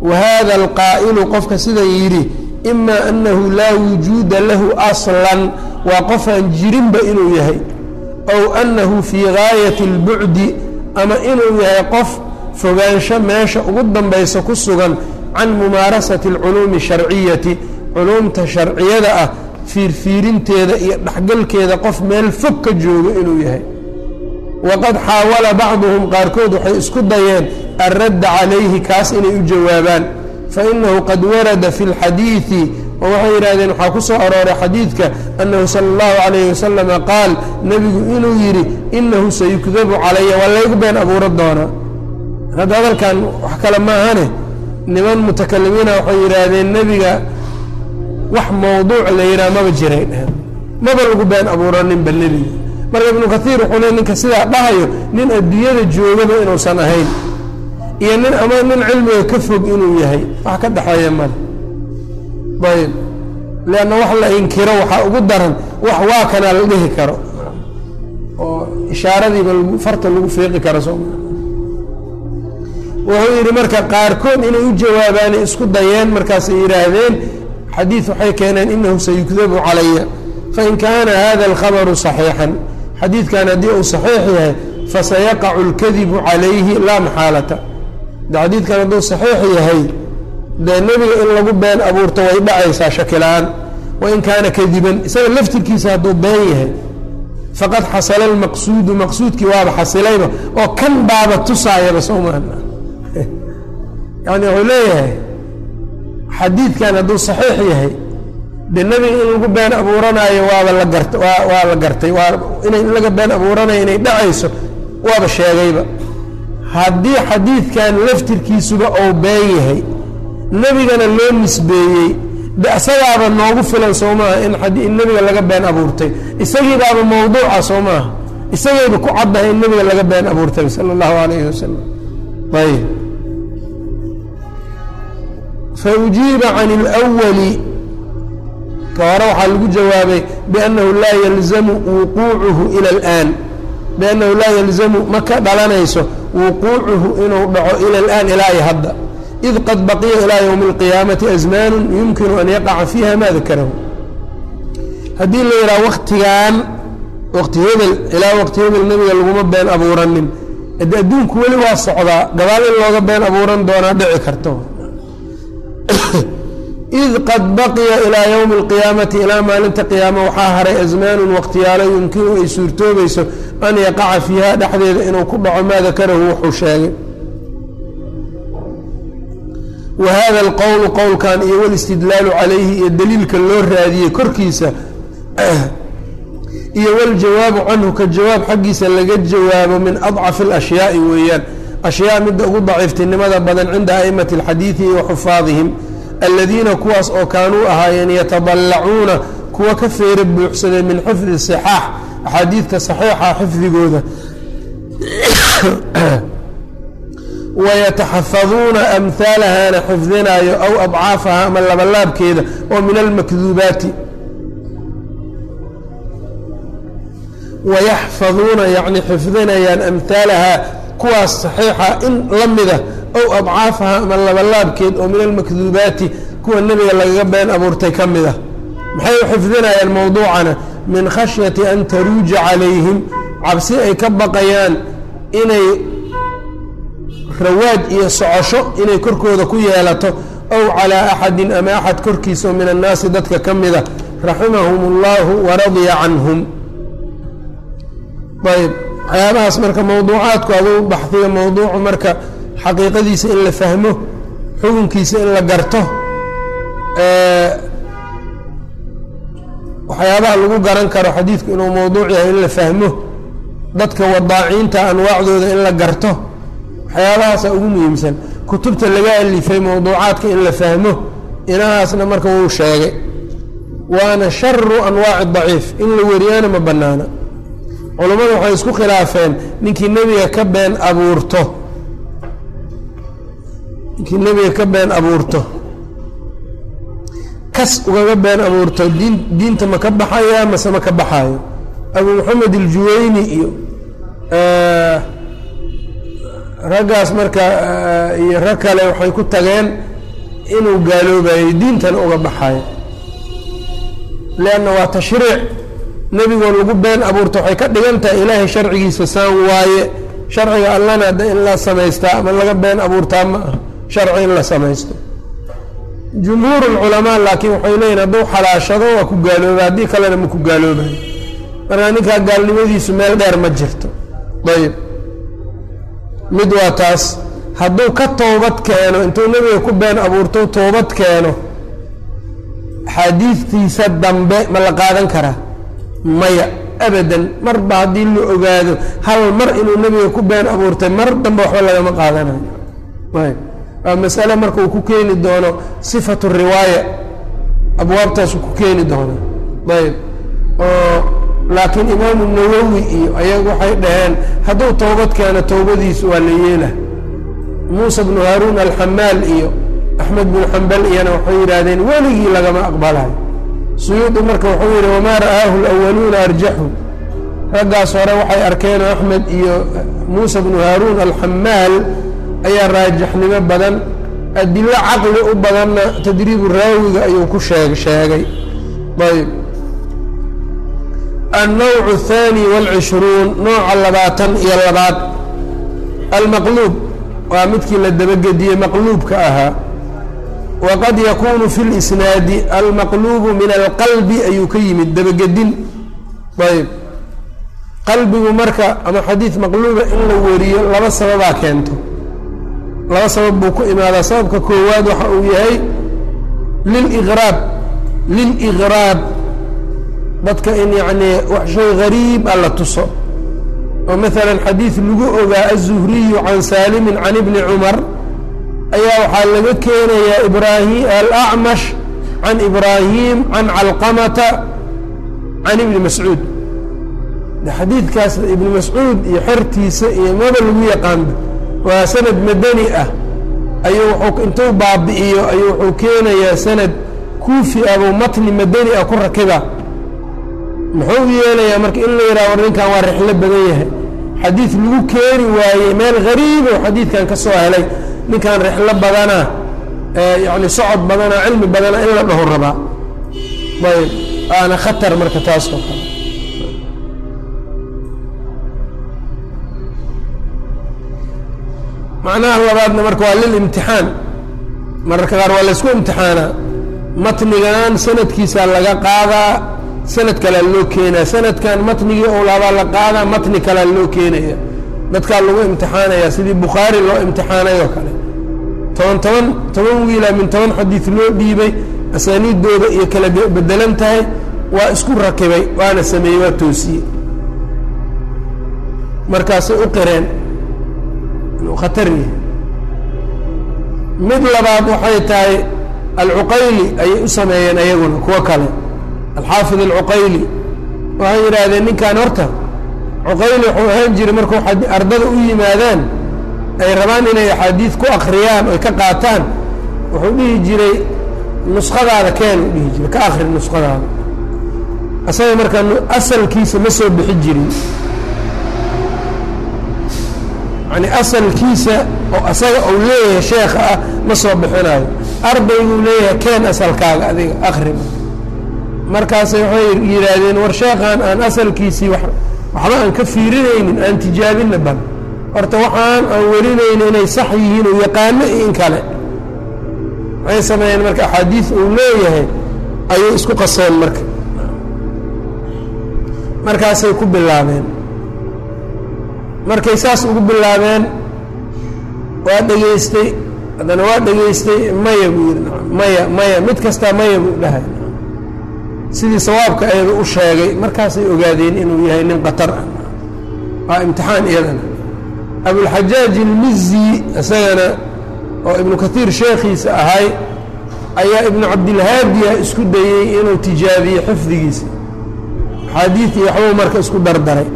Wa hada alqaa'ilu qofka sidan yidhi ima annahu laa wujuuda lahu aslan. Waa qofaan jirinba inuu yahay. Ow annahu fii gaayati اlbucdi ama inuu yahay qof fogaansho meesha ugu dambaysa ku sugan can mumaarasati alculuumi sharciyati culuumta sharciyada ah fiirfiirinteeda iyo dhexgalkeeda qof meel fog ka joogo inuu yahay. Waqad xaawala bacduhum qaarkood waxay isku dayeen alradda calayhi kaas inay u jawaabaan. Fa innahu qad warada fi lxadiidi oo waxay yidhahdeen waxaa ku soo arooray xadiidka annahu sala allahu calayhi wasalama qaal nebigu inuu yidhi innahu sayukdabu calaya waa laygu been abuuro doonaa hadda hadalkan wax kale maahane niman mutakalimiina waxay yidhaahdeen nebiga wax mawduuc la yidhaha maba jiray. Dheheen maba lagu been abuuraninba nebiga marka ibnu kaiir wuxuu le ninka sidaa dhahayo nin adduunyada joogaba inuusan ahayn iyo nin ama nin cilmiga ka fog inuu yahay. Wax ka dhexeeya male. Ayb leanna wax la inkiro waxaa ugu daran wax waa kanaa la dhihi karo. Oo ishaaradiiba farta lagu fiiqi karo soo wuxuu yidhi marka qaarkood inay u jawaabaanay isku dayeen markaasay yidhaahdeen xadiid waxay keeneen inahu sayukdabu calaya fain kaana hada alkhabaru صaxiixan xadiidkan haddii uu saxiix yahay fasayaqacu اlkadibu calayhi laa maxaalata. De xadiidkan hadduu saxiix yahay dee nebiga in lagu been abuurto way dhacaysaa shakila-aan wain kaana kadiban isaga laftirkiisa hadduu been yahay faqad xasala lmaqsuudu maqsuudkii waaba xasilayba oo kan baaba tusaayaba soo maa yani wuxuu leeyahay xadiidkan hadduu saxiix yahay de nebiga in lagu been abuuranaayo waaba la gart waa la gartay waa inay in laga been abuuranayo inay dhacayso waaba sheegayba. Haddii xadiidkan laftirkiisuba ou been yahay nebigana loo nisbeeyey de isagaaba noogu filan soo maaha in nebiga laga been abuurtay. Isagiibaaba mawduuca soo maaha. Isagayba ku caddahay in nebiga laga been abuurtay sala allahu alayhi wasalam ayb fa ujiiba can اlأwali ka hore waxaa lagu jawaabay biannahu laa yalzamu wuquucuhu ila اlآan biannahu laa yalzamu ma ka dhalanayso wuquucuhu inuu dhaco ila اlآan ilaa iyo hadda id qad baqiya ilaa ywmi اlqiyaamati asmaanu yumkinu an yaqaca fiiha ma dakarahu haddii la yidhaha waktigan waqti hebel ilaa waqti hebel nebiga laguma been abuuranin de adduunku weli waa socdaa gabaal in looga been abuuran doonaa dhici karto id qad baqiya ilaa ywmi اlqiyaamati ilaa maalinta qiyaama waxaa haray asmaanun waqtiyaalo yumkinu ay suurtoobayso an yaqaca fiiha dhexdeeda inuu ku dhaco maa dakarahu wuxuu sheegay wa hada alqowlu qowlkan iyo walistidlaalu calayhi iyo daliilka loo raadiyey korkiisa iyo waljawaabu canhu ka jawaab xaggiisa laga jawaabo min adcafi اlashyaai weeyaan ashyaa midda ugu daciiftinimada badan cinda aimati اlxadiidi wa xufaadihim aladiina kuwaas oo kaanuu ahaayeen yatadallacuuna kuwa ka feera buuxsaday min xifdi صixaax axaadiidta saxiixa xifdigooda wayataxafaduuna amhaalahana xifdinaayo aw adcaafaha ama labalaabkeeda oo min almakduubaati wayaxfaduuna yacni xifdinayaan amhaalahaa kuwaas saxiixa in la mida ow adcaafaha ama labalaabkeed oo min almakduubaati kuwa nebiga lagaga been abuurtay ka mid ah maxay u xifdinayaan mowduucana min khashyati an taruuja calayhim. Cabsi ay ka baqayaan inay rawaaj iyo socosho inay korkooda ku yeelato ow calaa axadin ama axad korkiisa oo min annaasi dadka ka mida. Raximahum اllahu waradiya canhum. Ayb waxyaabahaas marka mawduucaadku aduu baxdiga mawduucu marka xaqiiqadiisa in la fahmo xukunkiisa in la garto waxyaabaha lagu garan karo xadiidku inuu mawduuc yahay in la fahmo dadka wadaaciinta anwaacdooda in la garto waxyaabahaasa ugu muhiimsan. Kutubta laga alifay mawduucaadka in la fahmo inahaasna marka wuu sheegay. Waana sharu anwaaci daciif in la weriyaana ma bannaana culammadu waxay isku khilaafeen ninkii nebiga ka been abuurto. Ninkii nebiga ka been abuurto. Kas ugaga been abuurto diin diinta ma ka baxaya mase ma ka baxaayo? Abu maxamed aljuwayni iyo raggaas marka iyo rag kale waxay ku tageen inuu gaaloobayo diintana uga baxayo leanna waa tashriic nebigoo lagu been abuurto waxay ka dhigan tahay ilaahay sharcigiisa saan waaye. Sharciga allana hadda in la samaystaa ama laga been abuurtaa ma ah sharci in la samaysto jumhuur ulculamaa laakiin waxay leeyihiin hadduu xalaashado waa ku gaalooba. Haddii kalena ma ku gaaloobayo. Markaa ninkaa gaalnimadiisu meel dheer ma jirto. Ayib. Mid waa taas hadduu ka toobad keeno intuu nebiga ku been abuurto toobad keeno axaadiidtiisa dambe ma la qaadan karaa maya abadan. Marba haddii la ogaado hal mar inuu nebiga ku been abuurtay mar dambe waxba lagama qaadanayo. Waa masale marka uu ku keeni doono sifatu riwaaya abwaabtaasuu ku keeni doono. Ayb oo laakiin imaamu nawowi iyo ayagu waxay dhaheen hadduu toobad keeno towbadiisu waa la yeela muusa bnu haaruun alxamaal iyo axmed bnu xambal iyana waxay yidhaahdeen weligii lagama aqbalayo suyuudi marka wuxuu yidhi wamaa ra'aahu alwaluuna arjaxu. Raggaas hore waxay arkeen axmed iyo muuse bnu haaruun alxamaal ayaa raajixnimo badan adillo caqli u badanna tadriibu raawiga ayuu ku sheeg sheegay. Ayb annawcu ahaani waalcishruun nooca labaatan iyo labaad. Almaqluub waa midkii la dabagediyey maqluubka ahaa waqad yakunu fi اlisnaadi almaqluubu min alqalbi ayuu ka yimid dabagedin ayb qalbigu marka ama xadiid maqluuba in la weriyo laba sababaa keento laba sabab buu ku imaadaa sababka koowaad waxa uu yahay liliqraab liliqraab dadka in yacnii wax shay gariib a la tuso oo maalan xadiid lagu ogaa aلzuhriyu can saalimin can ibni cumar ayaa waxaa laga keenayaa ibraahim alacmash can ibraahim can calqamata can ibni mascuud. Xadiidkaas ibni mascuud iyo xertiisa iyo maba lagu yaqaanba waa sanad madani ah. Ayuu wuxuu intuu baabi'iyo ayuu wuxuu keenayaa sanad kuufi abuu matni madani ah ku rakiba. Muxuu yeelayaa marka in la yidhaha war ninkan waa rixlo badan yahay. Xadiid lagu keeni waayey meel hariibo xadiidkan ka soo helay ninkan rixlo badana yani socod badana cilmi badana in la dhaho rabaa ayb waana khatar marka taas kale. Macnaha labaadna marka waa lilimtixaan mararka qaar waa laysku imtixaanaa matnigan sanadkiisa laga qaadaa sanad kalea loo keenaya sanadkan matnigii owlaabaa la qaadaa matni kalea loo keenaya dadkaa lagu imtixaanaya sidii bukhaari loo imtixaanay oo kale. Toban toban toban wiila min toban xadiid loo dhiibay asaaniiddooda iyo kala bedelan tahay waa isku rakibay waana sameeyey waa toosiyey. Markaasay u qireen inuu khatar yahay. Mid labaad waxay tahay alcuqayli ayay u sameeyeen ayaguna kuwo kale. Alxaafid alcuqayli waxay yidhaahdeen ninkan horta cuqayli wuxuu ahaan jiray markuu ardada u yimaadaan ay rabaan inay axaadiid ku akriyaan oy ka qaataan wuxuu dhihi jiray nuskhadaada keen u dhihi jiray ka akri nuskhadaada. Asaga marka asalkiisa ma soo bixi jirin. Yani asalkiisa oo asaga uu leeyahay sheekha ah ma soo bixinayo ardayguu leeyahay keen asalkaaga adiga akri markaasay waxay yidhaahdeen war sheekhaan aan asalkiisii waxba aan ka fiirinaynin aan tijaabina ban horta waxaan aan warinayno inay sax yihiin oo yaqaano iyo in kale. Waxay sameeyeen marka axaadiis uu leeyahay ayay isku qaseen marka. Markaasay ku bilaabeen. Markay saas ugu bilaabeen waa dhegaystay haddana waa dhegaystay maya buu yidhi maya maya mid kastaa maya buu dhahay sidii sawaabka ayada u sheegay markaasay ogaadeen inuu yahay nin qatar ah. Waa imtixaan iyadana. Abulxajaaj ilmizi isagana oo ibnu katiir sheekhiisa ahay ayaa ibnu cabdilhaadiya isku dayey inuu tijaabiyo xifdigiisa. Axaadiidii waxbuu marka isku dardaray.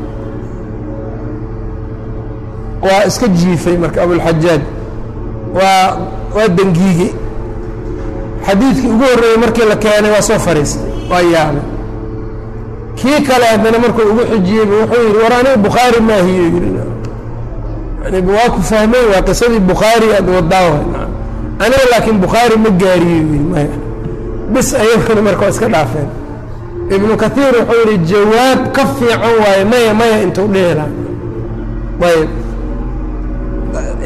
Waa iska jiifay marka abulxajaaj. Waa waa dangiigi xadiidkii ugu horreeyey markii la keenay waa soo fariistay waa yaabay kii kale haddana markuu ugu xijiyeyba wuxuu yidhi war aniga bukhaari maahiyo yidhi. Waa ku fahmay waa qisadii bukhaari aad wadaa aniga laakiin bukhaari ma gaariyo yidhi. Maya. Bis ayaguna marka iska dhaafeen. Ibnu kaiir wuxuu yihi jawaab ka fiican waaye maya maya intuu dheela ayb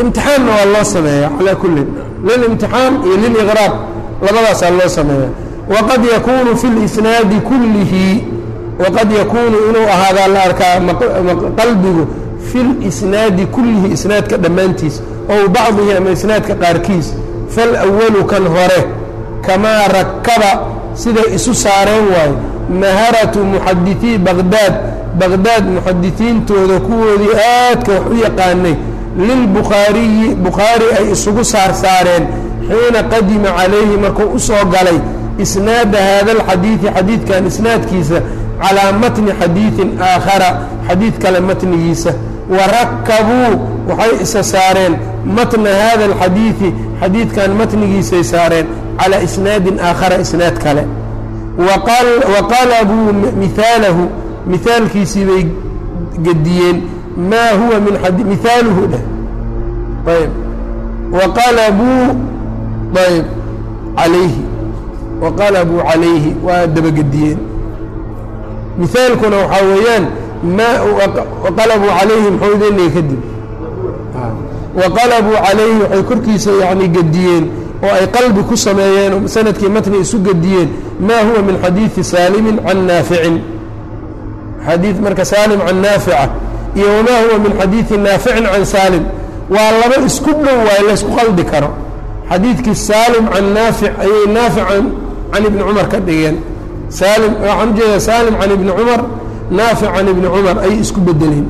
imtixaanna waa loo sameeya calaa kullin lilimtixaan iyo liliqraab labadaasaa loo sameeya waqad yakunu fi lisnaadi kullihi waqad yakunu inuu ahaadaa la arkaa qalbigu fi lisnaadi kullihi isnaadka dhammaantiis ow bacdihi ama isnaadka qaarkiis falwalu kan hore kamaa rakaba siday isu saareen waayo maharatu muxadiثii baqdaad baqdaad muxadisiintooda kuwoodii aadka wax u yaqaanay lilbukhaariyi bukhaari ay isugu saar saareen xiina qadima calayhi markuu u soo galay isnaada haada alxadiidi xadiidkan isnaadkiisa calaa matni xadiidin aakhara xadiid kale matnigiisa warakabuu waxay isa saareen matna hada alxadiidi xadiidkan matnigiisay saareen calaa isnaadin aakhara isnaad kale waqalabuu mihaalahu mihaalkiisii bay gediyeen maa huwa min mihaaluhu dheh ayb waqalabuu ayb calayhi waqalabuu calayhi waa dabagediyeen. Mihaalkuna waxaa weeyaan ma waqalabuu calayhi muxuu idinaya kadib. Waqalabuu calayhi waxay korkiisa yani gediyeen oo ay qalbi ku sameeyeen oo sannadkii matni isu gediyeen maa huwa min xadiidi saalimin can naaficin. Xadiid marka saalim can naafica iyo wamaa huwa min xadiidi naaficin can saalim. Waa laba isku dhow waay laysku qaldi karo. Xadiidkii saalim can naafic ayay naafic can ibni cumar ka dhigeen saalim waxaan ujeedaa saalim can ibni cumar naafic can ibni cumar ayay isku bedeleen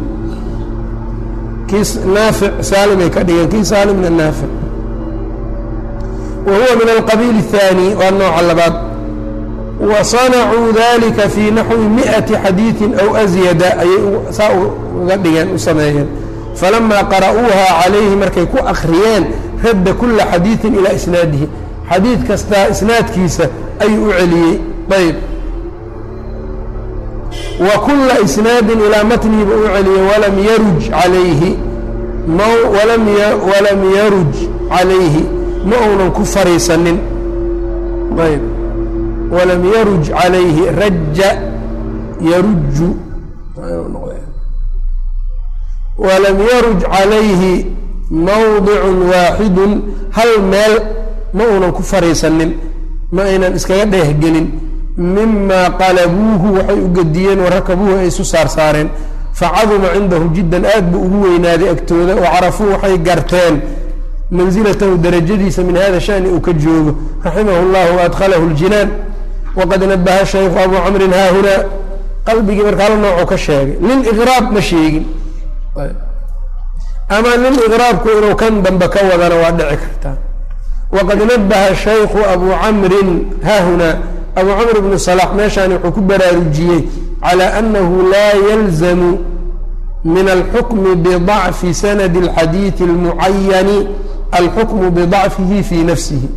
kii naafic saalimay ka dhigeen kii saalimna naafic wa huwa min alqabiil الثaanي waa nooca labaad wa sanacuu dalika fii naxwi miئati xadiiثi aw asyada ayay saa uga dhigeen u sameeyeen falamaa qara'uuha calayhi markay ku akriyeen radda kula xadiiثin ilaa isnaadihi xadiid kastaa isnaadkiisa ayuu u celiyey. Ayb wa kula isnaadin ilaa matnihiba u celiyey walam yaruj calayhi. Walam yaruj calayhi. Ma uunan ku fariisanin. Ayb walam yaruj calayhi raja yaruju. Walam yaruj calayhi mawdicun waaxidun hal meel ma uunan ku fariisanin ma aynan iskaga dheehgelin mima qalabuuhu waxay u gediyeen warakabuuhu ay isu saar saareen facaduma cindahum jiddan aad buu ugu weynaaday agtooda wa carafuu waxay garteen mansilatahu darajadiisa min hada shani uu ka joogo. Raximahu llah waadkhalahu اljinaan waqad nabaha shaykhu abu camrin haahunaa qalbigii marka hal noocu ka sheegay. Liliqraab ma sheegin. Ama liliqraabku inuu kan dambe ka wadana waa dhici kartaa waqad nabaha shaykhu abu camrin haahunaa abu camr bnu salax meeshaani wuxuu ku baraarujiyey calى anahu laa yalzamu min alxukmi bضacfi sanadi اlxadiiثi اlmucayani alxukmu bضacfihi fii nafsihi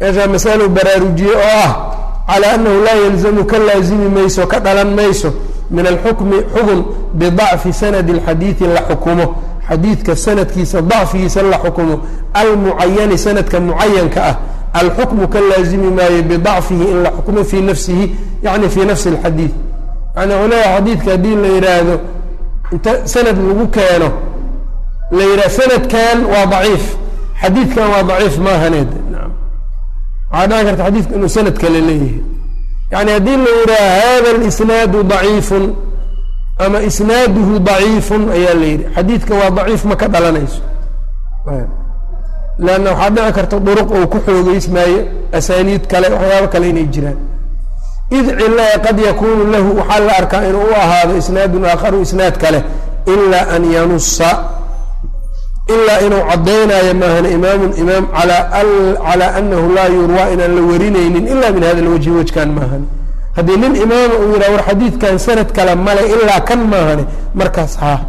meeshaa masalo baraarujiyey oo ah calى anahu laa yalzamu ka laazimi mayso ka dhalan mayso min alxukmi xugun bضacfi sanadi اlxadiiثi la xukumo xadiidka sanadkiisa dacfigiisa la xukumo almucayani sanadka mucayanka ah alxukmu ka laazimi maayo bidacfihi in la xukmo fii nafsihi yani fii nafsi اlxadiid yani wuxuu leeyahay xadiidka haddii la yidhaahdo inta sanad lagu keeno la yidhah sanadkan waa daciif xadiidkan waa daciif maahaneed naam. Waxaa dhici karta xadiidku inuu sanad kale leeyahay. Yani haddii la yidhaha hada اlisnaadu daciifun ama isnaaduhu daciifun ayaa la yidhi. Xadiidka waa daciif ma ka dhalanayso. Leanna waxaa dhici karta duruq uu ku xoogeysmaayo asaaniid kale waxyaabo kale inay jiraan. Id cila qad yakuunu lahu waxaa la arkaa inuu u ahaado isnaadun aakharu isnaad kale ilaa an yanusa ilaa inuu caddaynayo maahana imaamun imaam calaa anahu laa yurwaa inaan la warinaynin ila min hada lwajhi wejkan maahane haddii nin imaama uu yidhah war xadiidkan sanad kale male ilaa kan maahane markaas haa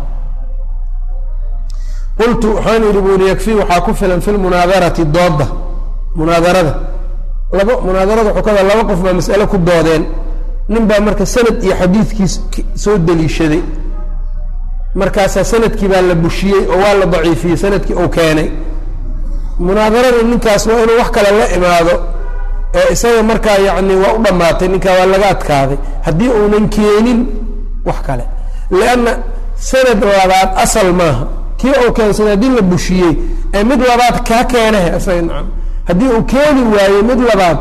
qultu waxaan idhi bu uri yakfii waxaa ku filan fi lmunaadarati dooda. Munaadarada. Laba munaadarada wuxuu kada laba qof baa mas'ale ku doodeen. Nin baa marka sanad iyo xadiidkiis soo deliishaday. Markaasaa sannadkii baa la bushiyey oo waa la daciifiyey sannadkii uu keenay. Munaadarada ninkaas waa inuu wax kale la imaado ee isaga markaa yacni waa u dhammaatay ninkaa waa laga adkaaday. Haddii uunan keenin wax kale. Lianna sanad labaad asal maaha. Kii uu keensaday haddii la bushiyey ee mid labaad kaa keenahe isaga nacam. Haddii uu keeni waayo mid labaad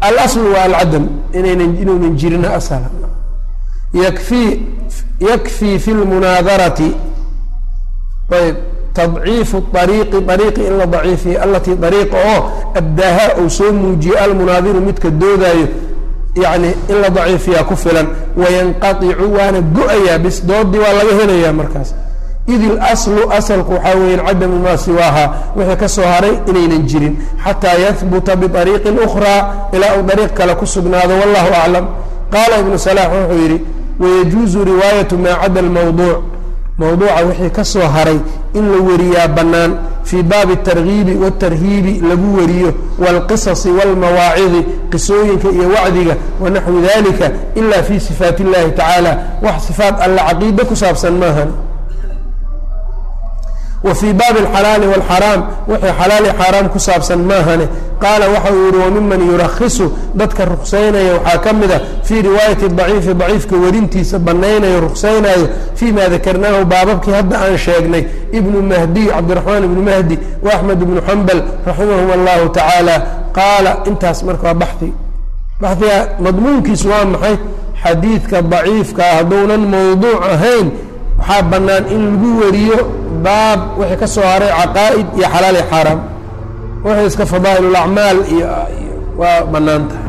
alaslu waa alcadam inaynan inuunan jirin asala yakfii yakfii fi lmunaadarati ayb tadciifu ariiqi ariiqi in la daciifiya alatii ariiqa oo abdaaha uu soo muujiyey almunaadiru midka doodaayo yani in la daciifiyaa ku filan wayanqaicu waana go'ayaa bis doodii waa laga helayaa markaas. Id ilaslu asalku waxaa weeyaan cadamu maa siwaaha wixii ka soo haray inaynan jirin xataa yahbuta biariiqin ukhraa ilaa uu dariiq kale ku sugnaado wallahu aclam. Qaala ibnu salaax wuxuu yidhi wayajuuzu riwaayatu maa cada almawduuc mawduuca wixii ka soo haray in la wariyaa bannaan fii baabi اtargiibi wاtarhiibi lagu wariyo wاlqisasi wاlmawaacidi qisooyinka iyo wacdiga wanaxwi dalika ila fi sifaat اllahi tacaala wax sifaat alla caqiide ku saabsan maahan wa fii baabi alxalaali wاlxaraam wixii xalaal i xaaraam ku saabsan maahane. Qaala waxa uu yihi wamiman yurakhisu dadka ruksaynaya waxaa ka mida fii riwaayati daciifi daciifka werintiisa banaynayo ruksaynayo fii ma dakarnaahu baababkii hadda aan sheegnay ibnu mahdiy cabdiraxmaan ibnu mahdi wa axmed ibnu xambal raximahum allahu tacaala qaala intaas marka baxi baxiga madmuunkiisu waa maxay? Xadiidka daciifkaa hadduunan mawduuc ahayn waxaa bannaan in lagu wariyo baab wixii ka soo haray caqaa'id iyo xalaal iyo xaaraam. Wixii iska fadaa'ilulacmaal iyo waa bannaan tahay.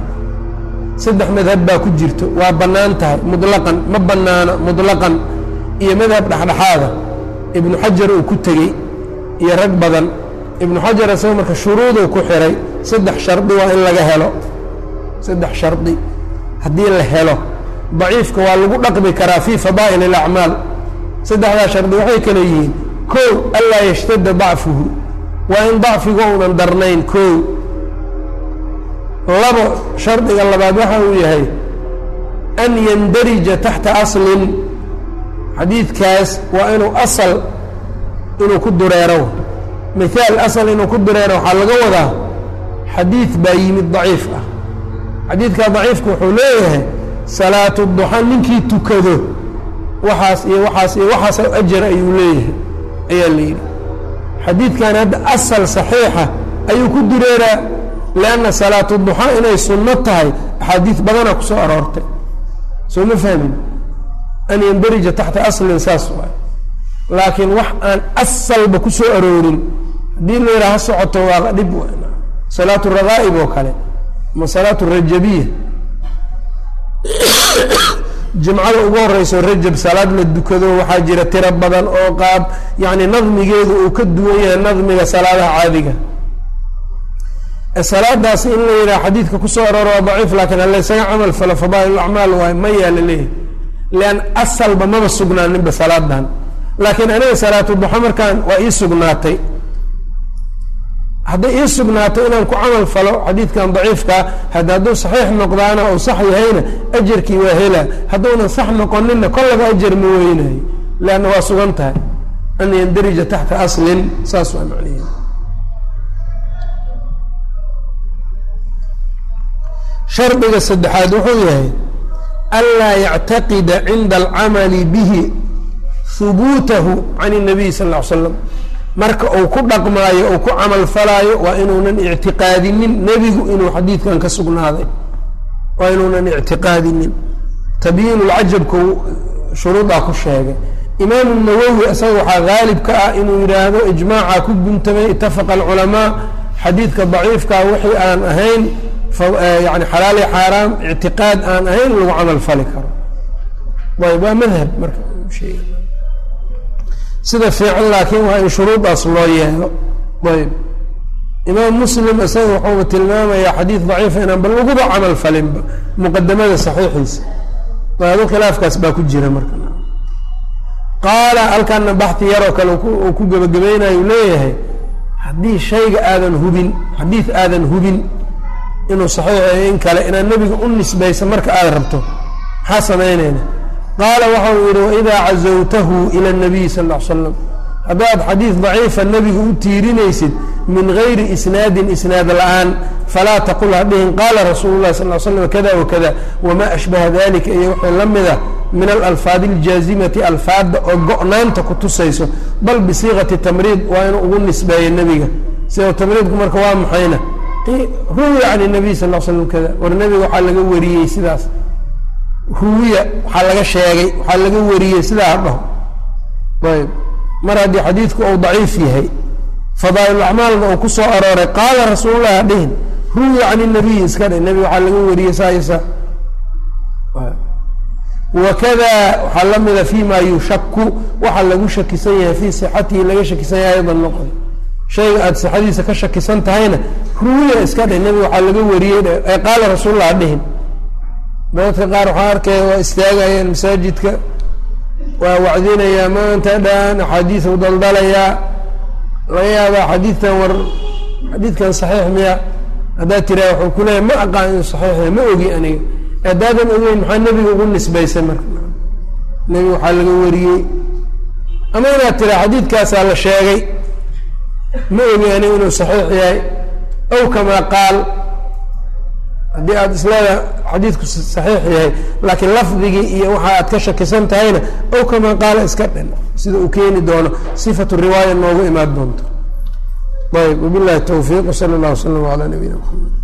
Saddex madhab baa ku jirto. Waa bannaan tahay mutlaqan ma bannaano mutlaqan. Iyo madhab dhexdhexaada ibnu xajar uu ku tegey iyo rag badan. Ibnu xajar isaga marka shuruuduu ku xiray saddex shardi waa in laga helo. Saddex shardi haddii la helo. Daciifka waa lagu dhaqmi karaa fii fadaa'il alacmaal saddexdaa shardi waxay kale yihiin kow anlaa yashtada dacfuhu. Waa in dacfiga uunan darnayn kow. Labo shardiga labaad waxa uu yahay an yandarija taxta aslin. Xadiidkaas waa inuu asal inuu ku dureero. Mithaal asal inuu ku dureero waxaa laga wadaa xadiid baa yimid daciif ah. Xadiidkaa daciifka wuxuu leeyahay salaatu duxa ninkii tukado waxaas iyo waxaas iyo waxaas ajar ayuu leeyahay. Ayaa la yidhi. Xadiidkan hadda asal saxiixa ayuu ku dureeraa lianna salaatu duxaa inay sunno tahay. Axaadiid badanaa ku soo aroortay. Soo ma fahmin? An yandarija taxta aslin saas waay. Laakiin wax aan asalba ku soo aroorin haddii la yidhaha ha socoto waa dhib salaatu rakaa'ib oo kale ama salaatu rajabiya jimcada ugu horeyso rajab salaad la dukado waxaa jira tiro badan oo qaab. Yani nadmigeedu uu ka duwan yahay nadmiga salaadaha caadiga. Salaadaasi in la yidhaha xadiidka ku soo arooro waa daciif laakiin halaysaga camal falo fadaa'il acmaal waay mayaa la leeyahay. Lian asalba maba sugnaaninba salaadan laakiin aniga salaatu duxo markaan waa ii sugnaatay hadday ii sugnaato inaan ku camal falo xadiidkan daciifkaa hadda hadduu saxiix noqdaana uu sax yahayna ajarkii waa hela. Hadduunan sax noqoninna kollaba ajar ma weynayo leanna waa sugan tahay. An yandarija taxta aslin saas waa macnihi shardiga saddexaad wuxuu yahay anlaa yactaqida cinda alcamali bihi hubuutahu can الnabiy sal ll ly slam marka uu ku dhaqmaayo uu ku camal falaayo waa inuunan ictiqaadinin. Nebigu inuu xadiidkan ka sugnaaday waa inuunan ictiqaadinin. Tabyiin lcajabku shuruudaa ku sheegay. Imaamu nawowi isaga waxaa haalib ka ah inuu yidhaahdo ijmaaca ku guntamay itafaqa alculamaa xadiidka daciifkaa wixii aan ahayn yani xalaali xaaraam ictiqaad aan ahayn lagu camal fali karo. Ayb waa madhab marka sida fiican laakiin waa in shuruudaas loo yeelo. Ayb. Imaam muslim isaga wuxuuba tilmaamayaa xadiid daciifa inaan bal laguba camal falinba muqadamada saxiixiisa. Adu khilaafkaas baa ku jira marka. Qaala halkana baxi yaroo kale uu ku gebagabaynayo leeyahay haddii shayga aadan hubin xadiid aadan hubin inuu saxiixayo in kale inaad nebiga u nisbaysa marka aada rabto maxaa samaynayna qaala waxa uu yidhi waidaa cazawtahu ila اnabiy sal ly slam haddaad xadiid daciifa nebiga u tiirinaysid min gayri isnaadin isnaad la'aan falaa taqul hadhihin. Qaala rasuulu lahi sal l slam kada wakada wamaa ashbaha dalika iyo wixii la mida min alalfaadi aljaazimati alfaadda oo go-naanta ku tusayso bal bisiiqati tamriid waa inuu ugu nisbeeyo nebiga. Sida tamriidku marka waa maxayna ruwiya can nabiy sal l slam kada war nebiga waxaa laga wariyey sidaas ruwiya waxaa laga sheegay waxaa laga wariyey sidaa hadhaho ayb. Mar haddii xadiidku uu daciif yahay fadaa'il acmaalna uu ku soo arooray qaala rasuulullahi hadhihin ruwiya can inabiyi iska dhe nebiga waxaa laga wariyey saa iyo saa. Wakada waxaa la mida fi ma yushaku waxa lagu shakisan yahay fii sixatihi laga shakisan yahay aydan noqon shayga aada sixadiisa ka shakisan tahayna ruwiya iska dhe nebiga waxaa laga wariyey qaala rasuulullah hadhihin dadka qaar waxaa arkaya waa istaagayaan masaajidka waa wacdinayaa maanta dhan axaadiisu daldalayaa laga yaabaa xadiidkan war xadiidkan saxiix miya. Haddaad tiraa wuxuu ku leeyahy ma aqaan inuu saxiixya ma ogi aniga. Haddaadan ogeyn maxaa nebiga ugu nisbaysay marka? Nebiga waxaa laga wariyey. Ama inaad tiraa xadiidkaasaa la sheegay ma ogi aniga inuu saxiix yahay ow kamaa qaal haddii aada isleeda xadiidku saxiix yahay laakiin lafdigii iyo waxa aad ka shakisan tahayna ow kamaa qaala iska dhin sida uu keeni doono sifatu riwaaya noogu imaan doonto. Ayb wabilahi towfiiq wsala allah wslam calaa nabiyina mxamed